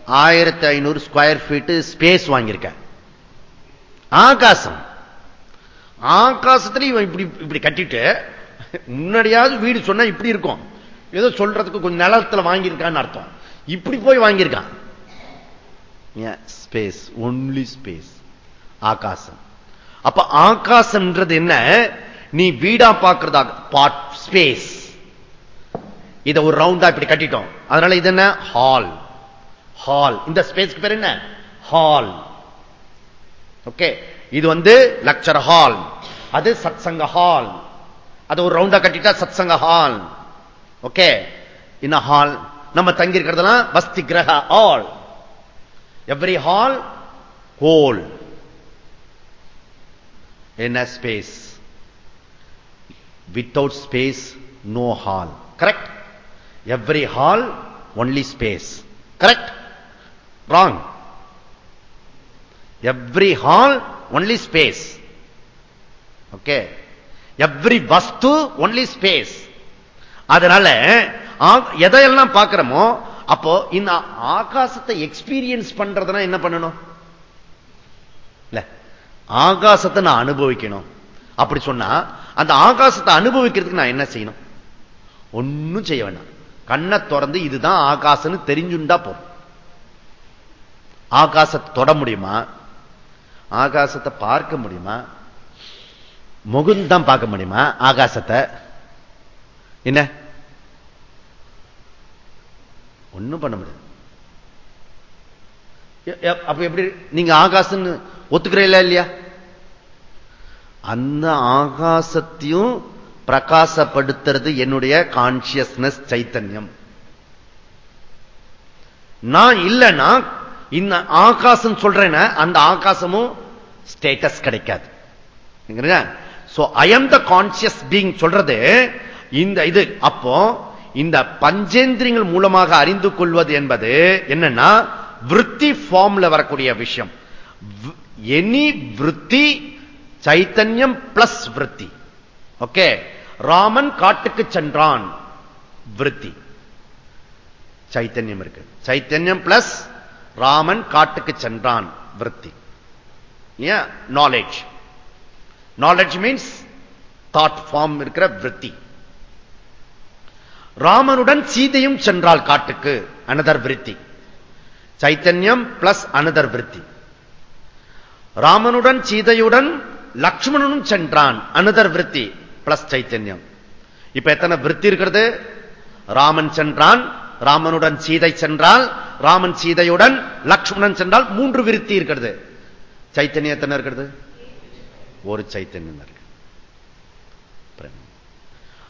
ஆயிரத்தி ஐநூறு ஸ்கொயர் ஃபீட் ஸ்பேஸ் வாங்கியிருக்க. ஆகாசம். ஆகாசத்துல இவன் இப்படி இப்படி கட்டிட்டு முன்னாடியாவது வீடு சொன்னா இப்படி இருக்கும். ஏதோ சொல்றதுக்கு கொஞ்சம் நிலத்துல வாங்கியிருக்கான்னு அர்த்தம். இப்படி போய் வாங்கியிருக்கான் ஸ்பேஸ் ஒன்லி ஸ்பேஸ் ஆகாசம். அப்ப ஆகாசம்ன்றது என்ன? நீ வீடா பார்க்கறதா பாட் ஸ்பேஸ் இதை ஒரு ரவுண்டா இப்படி கட்டிட்டோம். அதனால இது என்ன? ஹால் ஹால் இந்த ஸ்பேஸ்க்கு பேர் என்ன? ஹால் ஓகே இது வந்து லக்சர் ஹால் அது சத்சங்க ஹால் அது ஒரு ரவுண்டா கட்டிட்டா சத்சங்க ஹால் ஓகே இன்ன ஹால் நம்ம தங்கி இருக்கிறதெல்லாம் வஸ்தி கிரக ஆல் எவ்ரி ஹால் ஹோல் என்ன space without space no hall correct every hall only space correct wrong every hall only space okay every வஸ்து ஒன்லி ஸ்பேஸ் அதனால எதையெல்லாம் பார்க்கிறோமோ அப்போ இந்த ஆகாசத்தை எக்ஸ்பீரியன்ஸ் பண்றதுனா என்ன பண்ணணும்? இல்ல ஆகாசத்தை நான் அனுபவிக்கணும். அப்படி சொன்னா அந்த ஆகாசத்தை அனுபவிக்கிறதுக்கு நான் என்ன செய்யணும்? ஒன்னும் செய்ய வேண்டாம். கண்ணை திறந்து இதுதான் ஆகாசம்னு தெரிஞ்சுண்டா போதும் ஆகாசத்தை தொட முடியுமா? ஆகாசத்தை பார்க்க முடியுமா? முகுந்தான் பார்க்க முடியுமா? ஆகாசத்தை. என்ன? ஒண்ணும் பண்ண முடியாது. அப்ப எப்படி? நீங்க ஆகாசம்னு ஒத்துக்கிறீங்களா இல்லையா? அந்த ஆகாசத்தையும் பிரகாசப்படுத்துறது என்னுடைய கான்சியஸ்னஸ் சைத்தன்யம். நான் இல்லைன்னா இந்த ஆகாசம் சொல்றேன்னா அந்த ஆகாசமும் ஸ்டேட்டஸ் கிடைக்காது. So I the conscious being சொல்றது இந்த இது. அப்போ இந்த பஞ்சேந்திரியங்கள் மூலமாக அறிந்து கொள்வது என்பது என்னன்னா விற்பி ஃபார்ம்ல வரக்கூடிய விஷயம். எனி விற்பி சைத்தன்யம் பிளஸ் விற்பி. ஓகே ராமன் காட்டுக்கு சென்றான் விற்பி. சைத்தன்யம் இருக்கு. சைத்தன்யம் பிளஸ் ராமன் காட்டுக்கு சென்றான் விற்பி. Knowledge knowledge means thought form இருக்கிற விற்பி ராமனுடன் சீதையும் சென்றால் காட்டுக்கு அனதர் விருத்தி சைத்தன்யம் பிளஸ் அனதர் விருத்தி ராமனுடன் சீதையுடன் லக்ஷ்மணனும் சென்றான் அனதர் விருத்தி பிளஸ் சைத்தன்யம். இப்ப எத்தனை விருத்தி இருக்கிறது? ராமன் சென்றான் ராமனுடன் சீதை சென்றால் ராமன் சீதையுடன் லக்ஷ்மணன் சென்றால் மூன்று விருத்தி இருக்கிறது. சைத்தன்யம் எத்தனை இருக்கிறது? ஒரு சைத்தன்யம் இருக்கு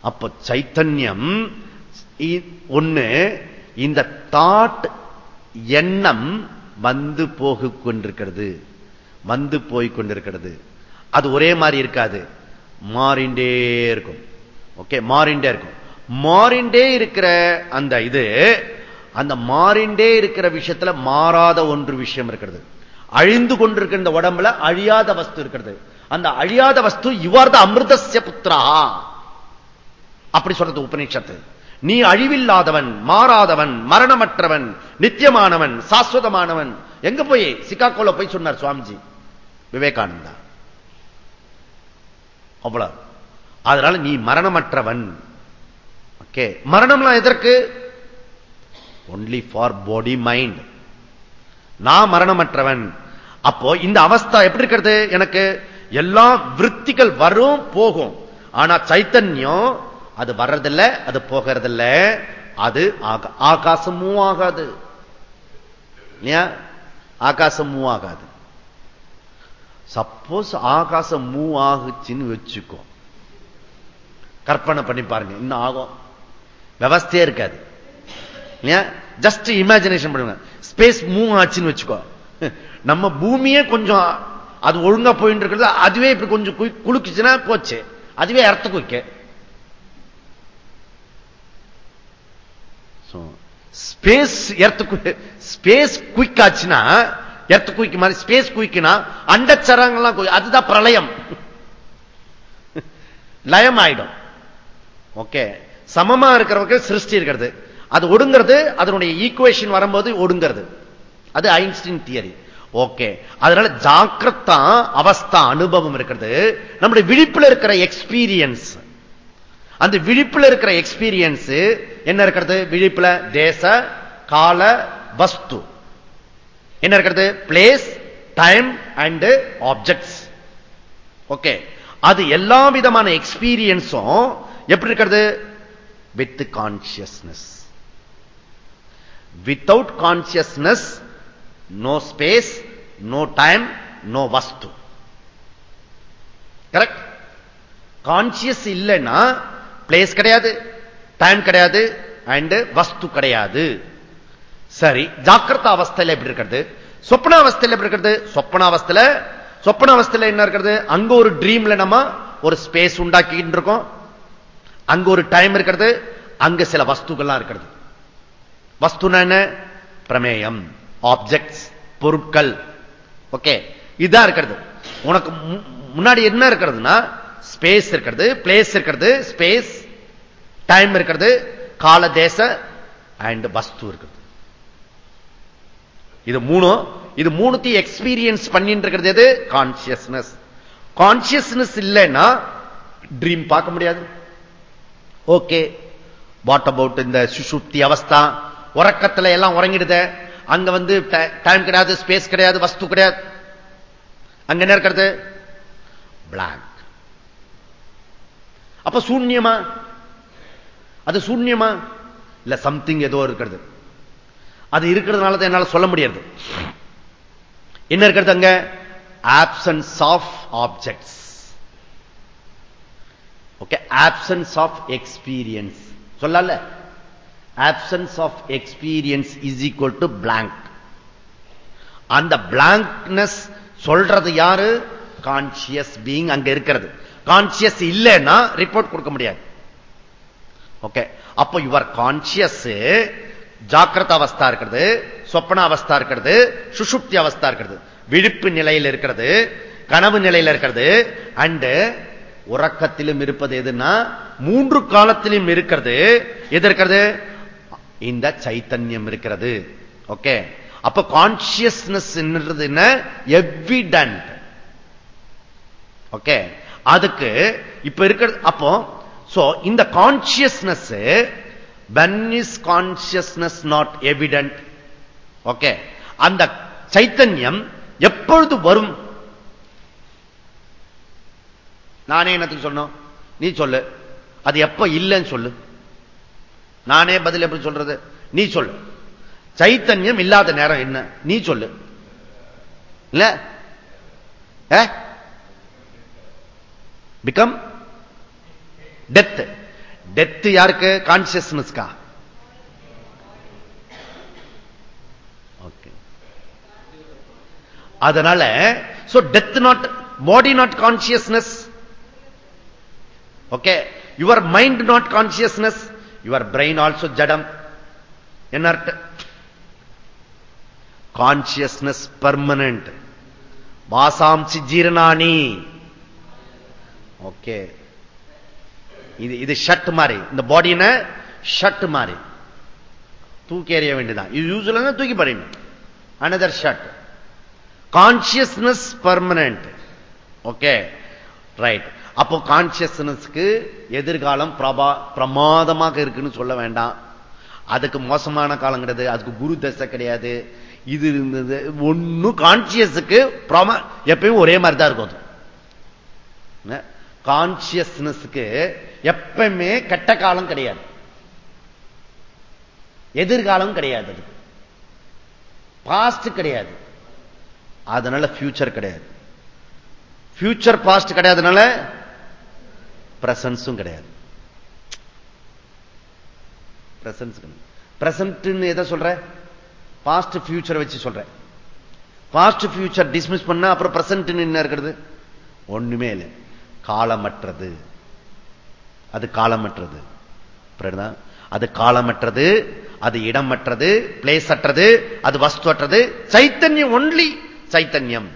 அப்ப சைத்தன்யம் ஒண்ணு இந்த தாட் எண்ணம் வந்து போக கொண்டிருக்கிறது. வந்து போய் கொண்டிருக்கிறது. அது ஒரே மாதிரி இருக்காது. மாறிண்டே இருக்கும். ஓகே மாறிண்டே இருக்கும். மாறிண்டே இருக்கிற அந்த இது அந்த மாறிண்டே இருக்கிற விஷயத்துல மாறாத ஒன்று விஷயம் இருக்கிறது. அழிந்து கொண்டிருக்கிற இந்த உடம்புல அழியாத வஸ்து இருக்கிறது. அந்த அழியாத வஸ்து இவ்வாறு அமிர்தசிய புத்திரா. அப்படி சொல்றது உபநிஷத்து. நீ அழிவில்லாதவன் மாறாதவன் மரணமற்றவன் நித்தியமானவன் சாஸ்வதமானவன். எங்க போய்? சிக்காகோல போய் சொன்னார் சுவாமிஜி. விவேகானந்தா. அவ்வளவு. அதனால நீ மரணமற்றவன். ஓகே. மரணம்லாம் எதற்கு? ஒன்லி ஃபார் பாடி மைண்ட் நான் மரணமற்றவன். அப்போ இந்த அவஸ்தா எப்படி இருக்கிறது எனக்கு? எல்லா விற்த்திகள் வரும் போகும். ஆனா சைத்தன்யம் அது வர்றதில்ல அது போகிறதில்ல. அது ஆகாசம் மூவ் ஆகாது. இல்லையா? ஆகாசம் மூவ் ஆகாது. சப்போஸ் ஆகாசம் மூவ் ஆகுச்சுன்னு வச்சுக்கோ. கற்பனை பண்ணி பாருங்க இன்னும் ஆகும். விவஸ்தையே இருக்காது. இல்லையா? ஜஸ்ட் இமேஜினேஷன் பண்ணுங்க. ஸ்பேஸ் மூவ் ஆச்சுன்னு வச்சுக்கோ. நம்ம பூமியே கொஞ்சம் அது ஒழுங்கா போயிட்டு இருக்கிறது அதுவே இப்படி கொஞ்சம் குலுக்குச்சுன்னா போச்சு. அதுவே அர்த்த குய்க்க. ஸ்பேஸ் எர்த்து ஸ்பேஸ் குயிக் ஆச்சுன்னா எர்த்து குயிக் மாதிரி ஸ்பேஸ் குயிக்னா அண்டச்சரங்கள்லாம் அதுதான் பிரளயம். <laughs> லயம் ஆயிடும் ஓகே சமமா இருக்கிறவங்க சிருஷ்டி இருக்கிறது. அது ஒடுங்கிறது அதனுடைய ஈக்குவேஷன் வரும்போது ஒடுங்கிறது. அது ஐன்ஸ்டின் தியரி. ஓகே அதனால ஜாக்கிரத்தா அவஸ்தா அனுபவம் இருக்கிறது. நம்முடைய விழிப்புல இருக்கிற எக்ஸ்பீரியன்ஸ் அந்த விழிப்புல இருக்கிற எக்ஸ்பீரியன்ஸ் என்ன இருக்கிறது? விழிப்புல தேச கால வஸ்து. என்ன இருக்கிறது? Place time and objects okay அது எல்லா விதமான எக்ஸ்பீரியன்ஸும் எப்படி இருக்கிறது? With consciousness without consciousness no space no time no வஸ்து கரெக்ட் கான்சியஸ் இல்லைன்னா பிளேஸ் கிடையாது டைம் கிடையாது அண்ட் வஸ்து கிடையாது. சரி ஜாக்கிரத அவஸ்தையில எப்படி இருக்கிறது? சொப்பன அவஸ்தையில எப்படி இருக்கிறது? சொப்பன அவஸ்தில சொப்பன அவஸ்தில என்ன இருக்கிறது? அங்க ஒரு ட்ரீம்ல நம்ம ஒரு ஸ்பேஸ் உண்டாக்கிட்டு இருக்கோம். அங்க ஒரு டைம் இருக்கிறது அங்க சில வஸ்துகள்லாம் இருக்கிறது. வஸ்துனா என்ன? பிரமேயம் ஆப்ஜெக்ட்ஸ் பொருட்கள். ஓகே இதுதான் இருக்கிறது. உனக்கு முன்னாடி என்ன இருக்கிறதுனா ஸ்பேஸ் இருக்கிறது பிளேஸ் இருக்கிறது ஸ்பேஸ் டைம் இருக்கிறது கால தேச அண்ட் வஸ்து இருக்கிறது. இது மூணும் இது மூணுத்தையும் எக்ஸ்பீரியன்ஸ் பண்ணிட்டு இருக்கிறது எது? கான்சியஸ்னஸ் கான்சியஸ்னஸ் இல்லைன்னா ட்ரீம் பார்க்க முடியாது. ஓகே வாட் அபவுட் இந்த சுசுப்தி அவஸ்தா? உறக்கத்துல எல்லாம் உறங்கிடுத. அங்க வந்து டைம் கிடையாது ஸ்பேஸ் கிடையாது வஸ்து கிடையாது. அங்க என்ன இருக்கிறது? பிளாங்க் அப்ப சூன்யமா? அது சூன்யமா? இல்ல சம்திங் ஏதோ இருக்கிறது. அது இருக்கிறதுனால தான் என்னால சொல்ல முடியாது என்ன இருக்கிறது அங்க? Absence of objects okay absence of experience சொல்லல? Absence of experience is equal to blank அந்த பிளாங்க்னஸ் சொல்றது யாரு? கான்சியஸ் பீயிங் அங்க இருக்கிறது. கான்சியஸ் இல்லைன்னா ரிப்போர்ட் கொடுக்க முடியாது. ஓகே அப்போ யுவர் கான்சியஸ் ஜாக்கிரத அவஸ்தா இருக்கிறது சொப்பன அவஸ்தா இருக்கிறது சுஷுப்தி அவஸ்தா இருக்கிறது. விழிப்பு நிலையில் இருக்கிறது கனவு நிலையில் இருக்கிறது அண்டு உறக்கத்திலும் இருப்பது எதுன்னா மூன்று காலத்திலும் இருக்கிறது. எது இருக்கிறது? இந்த சைத்தன்யம் இருக்கிறது. ஓகே அப்ப கான்சியஸ்னஸ் என்ன? எவிடன்ட் ஓகே அதுக்கு இப்ப இருக்கிறது அப்போ சோ இந்த consciousness when is consciousness not evident okay அந்த சைத்தன்யம் எப்பொழுது வரும்? நானே என்னத்துக்கு சொன்னோம்? நீ சொல்லு. அது எப்ப இல்லைன்னு சொல்லு. நானே பதில் எப்படி சொல்றது? நீ சொல்லு. சைத்தன்யம் இல்லாத நேரம் என்ன? நீ சொல்லு. இல்ல? பிகம் டெத் டெத் யாருக்கு? கான்சியஸ்னஸ்கா ஓகே அதனால so death not body not consciousness okay your mind not consciousness your brain also ஜடம் என்ன கான்சியஸ்னஸ் பர்மனன்ட் வாசாம்சி ஜீரணானி ஓகே இது இது ஷர்ட் மாதிரி இந்த பாடின ஷர்ட் மாதிரி தூக்கி எறிய வேண்டியதான் இது யூஸ்வலா தூக்கி போறீங்க. Another shirt consciousness permanent okay right அப்போ கான்சியஸ்னஸ்க்கு எதிர்காலம் பிரபா பிரமாதமாக இருக்குன்னு சொல்ல வேண்டாம். அதுக்கு மோசமான காலம் கிடையாது அதுக்கு குரு தசை கிடையாது. இது இருந்தது ஒன்னும் கான்சியஸுக்கு எப்பயும் ஒரே மாதிரி தான் இருக்கும் அது. கான்சியஸ்னஸ்க்கு எப்பயுமே கெட்ட காலம் கிடையாது. எதிர்காலம் கிடையாது அது. பாஸ்ட் கிடையாது. அதனால ஃபியூச்சர் கிடையாது. ஃபியூச்சர் பாஸ்ட் கிடையாதுனால பிரசன்ஸும் கிடையாது. பிரசன்ஸ் பிரசன்ட் எதை சொல்ற? பாஸ்ட் ஃபியூச்சர் வச்சு சொல்றேன் பாஸ்ட் ஃபியூச்சர் டிஸ்மிஸ் பண்ணா அப்புறம் பிரசன்ட் என்ன இருக்கிறது? ஒண்ணுமே இல்லை. காலமற்றது. அது காலமற்றது. அது காலமற்றது அது இடமற்றது பிளேஸ் அற்றது அது வஸ்து அற்றது சைத்தன்யம் ஒன்லி சைத்தன்யம்.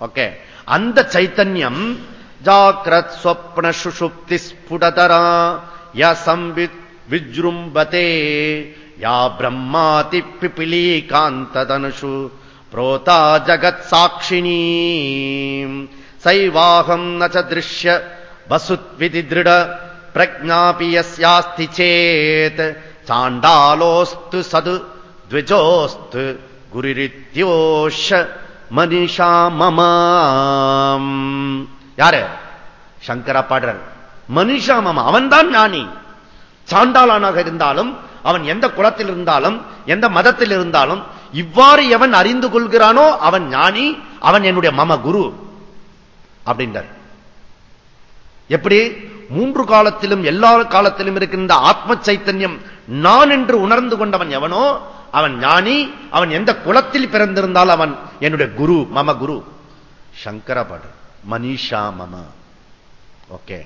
ஓகே அந்த சைத்தன்யம் जाग्रत्स्वप्नसुषुप्तिस्फुटतरा या संवित् विजृम्भते या ब्रह्मातिपिपीलीकान्तदनुषु प्रोता जगत्साक्षिणी सैवाहम् न च दृश्य वसुत्विति दृढ प्रज्ञापि यस्यास्ति चेत् चाण्डालोऽस्तु सदु द्विजोऽस्तु गुरिरित्योष मनीषा मम யாரு? சங்கரா பாடுறார் மனுஷாமம் அவன்தான் ஞானி. சாண்டாளானாக இருந்தாலும் அவன் எந்த குலத்தில் இருந்தாலும் எந்த மதத்தில் இருந்தாலும் இவ்வாறு எவன் அறிந்து கொள்கிறானோ அவன் ஞானி அவன் என்னுடைய மம குரு அப்படின்றார். எப்படி? மூன்று காலத்திலும் எல்லா காலத்திலும் இருக்கின்ற ஆத்ம சைத்தன்யம் நான் என்று உணர்ந்து கொண்டவன் எவனோ அவன் ஞானி அவன் எந்த குலத்தில் பிறந்திருந்தால் அவன் என்னுடைய குரு மம குரு. சங்கரபாடு மனிஷா மம. ஓகே.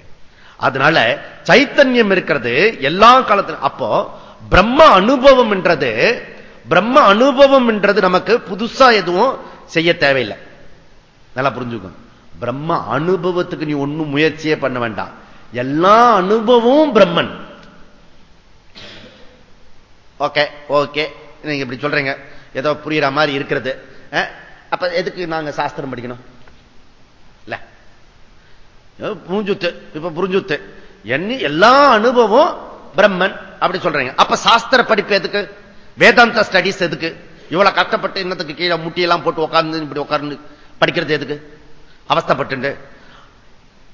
அதனால சைத்தன்யம் இருக்கிறது எல்லா காலத்திலும். அப்போ பிரம்ம அனுபவம் என்றது பிரம்ம அனுபவம் என்றது நமக்கு புதுசா எதுவும் செய்ய தேவையில்லை. நல்லா புரிஞ்சுக்கணும். பிரம்ம அனுபவத்துக்கு நீ ஒன்னும் முயற்சியே பண்ண வேண்டாம். எல்லா அனுபவமும் பிரம்மன். Okay okay. நீங்க இப்படி சொல்றீங்க. ஏதோ புரியுற மாதிரி இருக்கிறது. அப்ப எதுக்கு நாங்க சாஸ்திரம் படிக்கணும்? புரிஞ்சுத்து இப்ப புரிஞ்சுத்து. என்ன எல்லா அனுபவம் பிரம்மன் அப்படி சொல்றீங்க. அப்ப சாஸ்திர படிப்பு எதுக்கு? வேதாந்த ஸ்டடிஸ் எதுக்கு? இவ்வளவு கஷ்டப்பட்டு இன்னத்துக்கு கீழே முட்டியெல்லாம் போட்டு உட்கார்ந்து இப்படி உட்கார்ந்து படிக்கிறது எதுக்கு? அவஸ்தப்பட்டு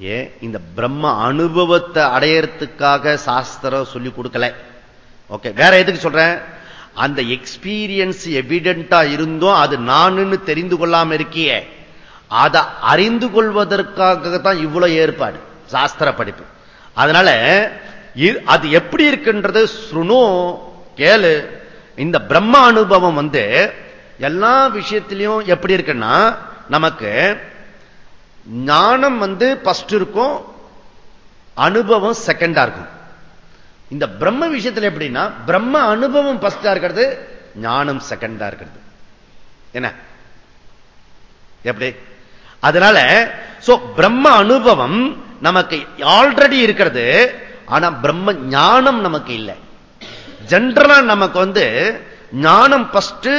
ஏன்? இந்த பிரம்ம அனுபவத்தை அடையறதுக்காக சாஸ்திரம் சொல்லி கொடுக்கல. ஓகே வேற எதுக்கு சொல்றேன்? அந்த எக்ஸ்பீரியன்ஸ் எவிடென்டா இருந்தும் அது நானுன்னு தெரிந்து கொள்ளாம இருக்கியே. அதை அறிந்து கொள்வதற்காக தான் இவ்வளவு ஏற்பாடு சாஸ்திர படிப்பு. அதனால அது எப்படி இருக்குன்றது? சுணு கேளு. இந்த பிரம்ம அனுபவம் வந்து எல்லா விஷயத்திலையும் எப்படி இருக்குன்னா நமக்கு ஞானம் வந்து பஸ்ட் இருக்கும் அனுபவம் செகண்டா இருக்கும். இந்த பிரம்ம விஷயத்தில் எப்படின்னா பிரம்ம அனுபவம் பஸ்டா இருக்கிறது ஞானம் செகண்டா இருக்கிறது. என்ன? எப்படி? அதனால பிரம்ம அனுபவம் நமக்கு ஆல்ரெடி இருக்கிறது ஆனா பிரம்ம ஞானம் நமக்கு இல்லை. ஜென்ரலா நமக்கு வந்து ஞானம் பஸ்ட்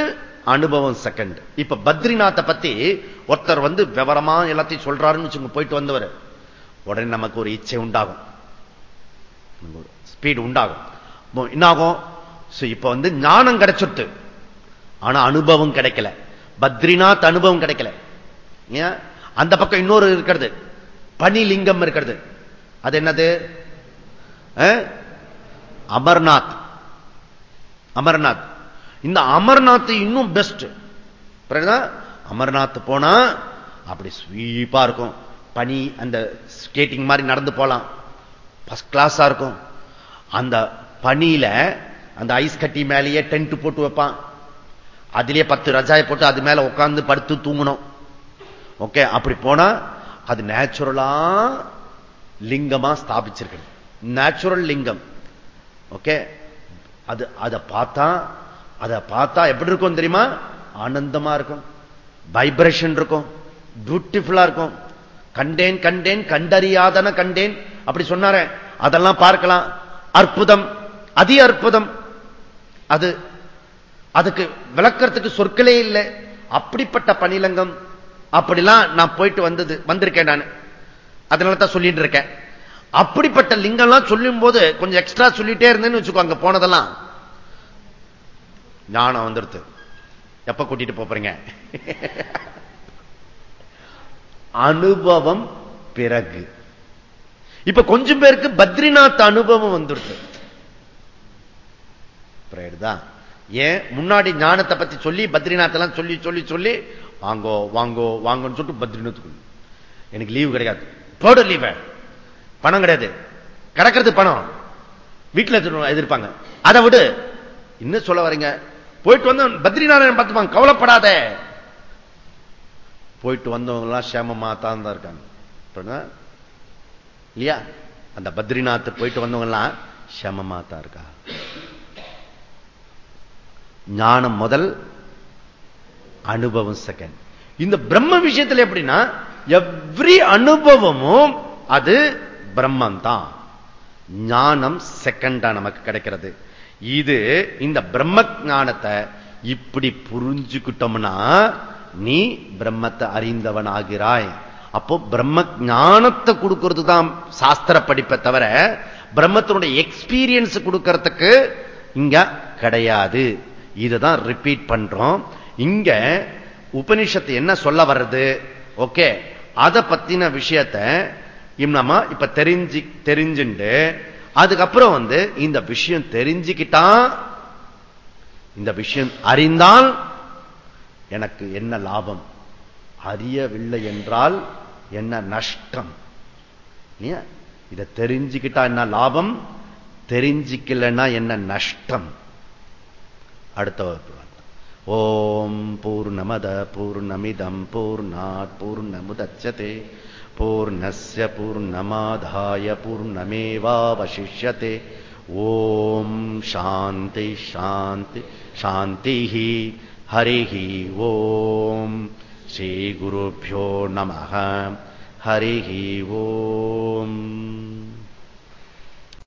அனுபவம் செகண்ட் இப்ப பத்ரிநாத்தை பத்தி ஒருத்தர் வந்து விவரமா எல்லாத்தையும் சொல்றாருன்னு போயிட்டு வந்தவர். உடனே நமக்கு ஒரு இச்சை உண்டாகும். ஸ்பீடு உண்டாகும். என்னாகும்? இப்ப வந்து ஞானம் கிடைச்சிட்டு ஆனா அனுபவம் கிடைக்கல. பத்ரிநாத் அனுபவம் கிடைக்கல. ஏன்? அந்த பக்கம் இன்னொரு இருக்கிறது. பனிலிங்கம் இருக்கிறது. அது என்னது? அமர்நாத். அமர்நாத். இந்த அமர்நாத் இன்னும் பெஸ்ட் அமர்நாத் போனா அப்படி ஸ்வீப்பா இருக்கும். பனி அந்த ஸ்கேட்டிங் மாதிரி நடந்து போலாம். ஃபர்ஸ்ட் கிளாஸா இருக்கும். அந்த பனியில அந்த ஐஸ் கட்டி மேலேயே டென்ட் போட்டு வைப்பான். அதுலயே பத்து ரஜாயை போட்டு அது மேல உட்காந்து படுத்து தூங்கணும். ஓகே அப்படி போனா அது நேச்சுரலா லிங்கமா ஸ்தாபிச்சிருக்கு நேச்சுரல் லிங்கம். ஓகே அது அதை பார்த்தா அதை பார்த்தா எப்படி இருக்கும் தெரியுமா? ஆனந்தமா இருக்கும். வைப்ரேஷன் இருக்கும். பியூட்டிஃபுல்லா இருக்கும். கண்டேன் கண்டேன் கண்டறியாதன கண்டேன். அப்படி சொன்னார. அதெல்லாம் பார்க்கலாம். அற்புதம். அதி அற்புதம். அது அதுக்கு விளக்கறதுக்கு சொற்களே இல்லை. அப்படிப்பட்ட பணிலங்கம் அப்படிலாம் நான் போயிட்டு வந்தது வந்திருக்கேன் நான். அதனால தான் சொல்லிட்டு இருக்கேன். அப்படிப்பட்ட லிங்கம்லாம் சொல்லும் போது கொஞ்சம் எக்ஸ்ட்ரா சொல்லிட்டே இருந்தேன்னு வச்சுக்கோ அங்க போனதெல்லாம். ஞானம் வந்துருது. எப்ப கூட்டிட்டு போறீங்க? அனுபவம் பிறகு. இப்ப கொஞ்சம் பேருக்கு பத்ரிநாத் அனுபவம் வந்துருது. ஏன்? முன்னாடி ஞானத்தை பத்தி சொல்லி பத்ரிநாத் எல்லாம் சொல்லி சொல்லி சொல்லி வாங்கோ வாங்கோ வாங்கன்னு சொல்லிட்டு பத்ரிநாத் எனக்கு லீவு கிடையாது. போடு லீவ பணம் கிடையாது. கிடக்கிறது பணம். வீட்டில் எதிர்ப்பாங்க. அதை விடு. இன்னும் சொல்ல வரீங்க? போயிட்டு வந்து பத்ரிநாராயணன் பார்த்துப்பாங்க. கவலைப்படாத. போயிட்டு வந்தவங்க எல்லாம் சேமமா தான் தான் இருக்காங்க. இல்லையா? அந்த பத்ரிநாத் போயிட்டு வந்தவங்க எல்லாம் சேமமா தான் இருக்கா? ஞானம் முதல் அனுபவம் செகண்ட் இந்த பிரம்ம விஷயத்தில் எப்படின்னா எவ்ரி அனுபவமும் அது பிரம்மம் தான் ஞானம் செகண்டா நமக்கு கிடைக்கிறது. இது இந்த பிரம்ம ஞானத்தை இப்படி புரிஞ்சுக்கிட்டோம்னா நீ பிரம்மத்தை அறிந்தவன் ஆகிறாய் அப்போ பிரம்ம ஞானத்தை கொடுக்கிறது தான் சாஸ்திர படிப்பை தவிர பிரம்மத்தினுடைய எக்ஸ்பீரியன்ஸ் கொடுக்கறதுக்கு இங்க கிடையாது. இதுதான் ரிப்பீட் பண்றோம். இங்க உபனிஷத்து என்ன சொல்ல வர்றது? ஓகே. அதை பத்தின விஷயத்த நம்ம இப்ப தெரிஞ்சு தெரிஞ்சுண்டு அதுக்கப்புறம் வந்து இந்த விஷயம் தெரிஞ்சுக்கிட்டா இந்த விஷயம் அறிந்தால் எனக்கு என்ன லாபம்? அறியவில்லை என்றால் என்ன நஷ்டம்? இதை தெரிஞ்சுக்கிட்டா என்ன லாபம்? தெரிஞ்சிக்கலன்னா என்ன நஷ்டம்? அடுத்த வகுப்பு. पूर्णमदपूर्णमिदं पूर्णात् पूर्णमुदत्स्यते पूर्णस्य पूर्णमाधाय पूर्णमेवावशिष्यते। ॐ शान्तिशान्ति शान्तिः हरिः ओं श्रीगुरुभ्यो नमः। हरिः ओ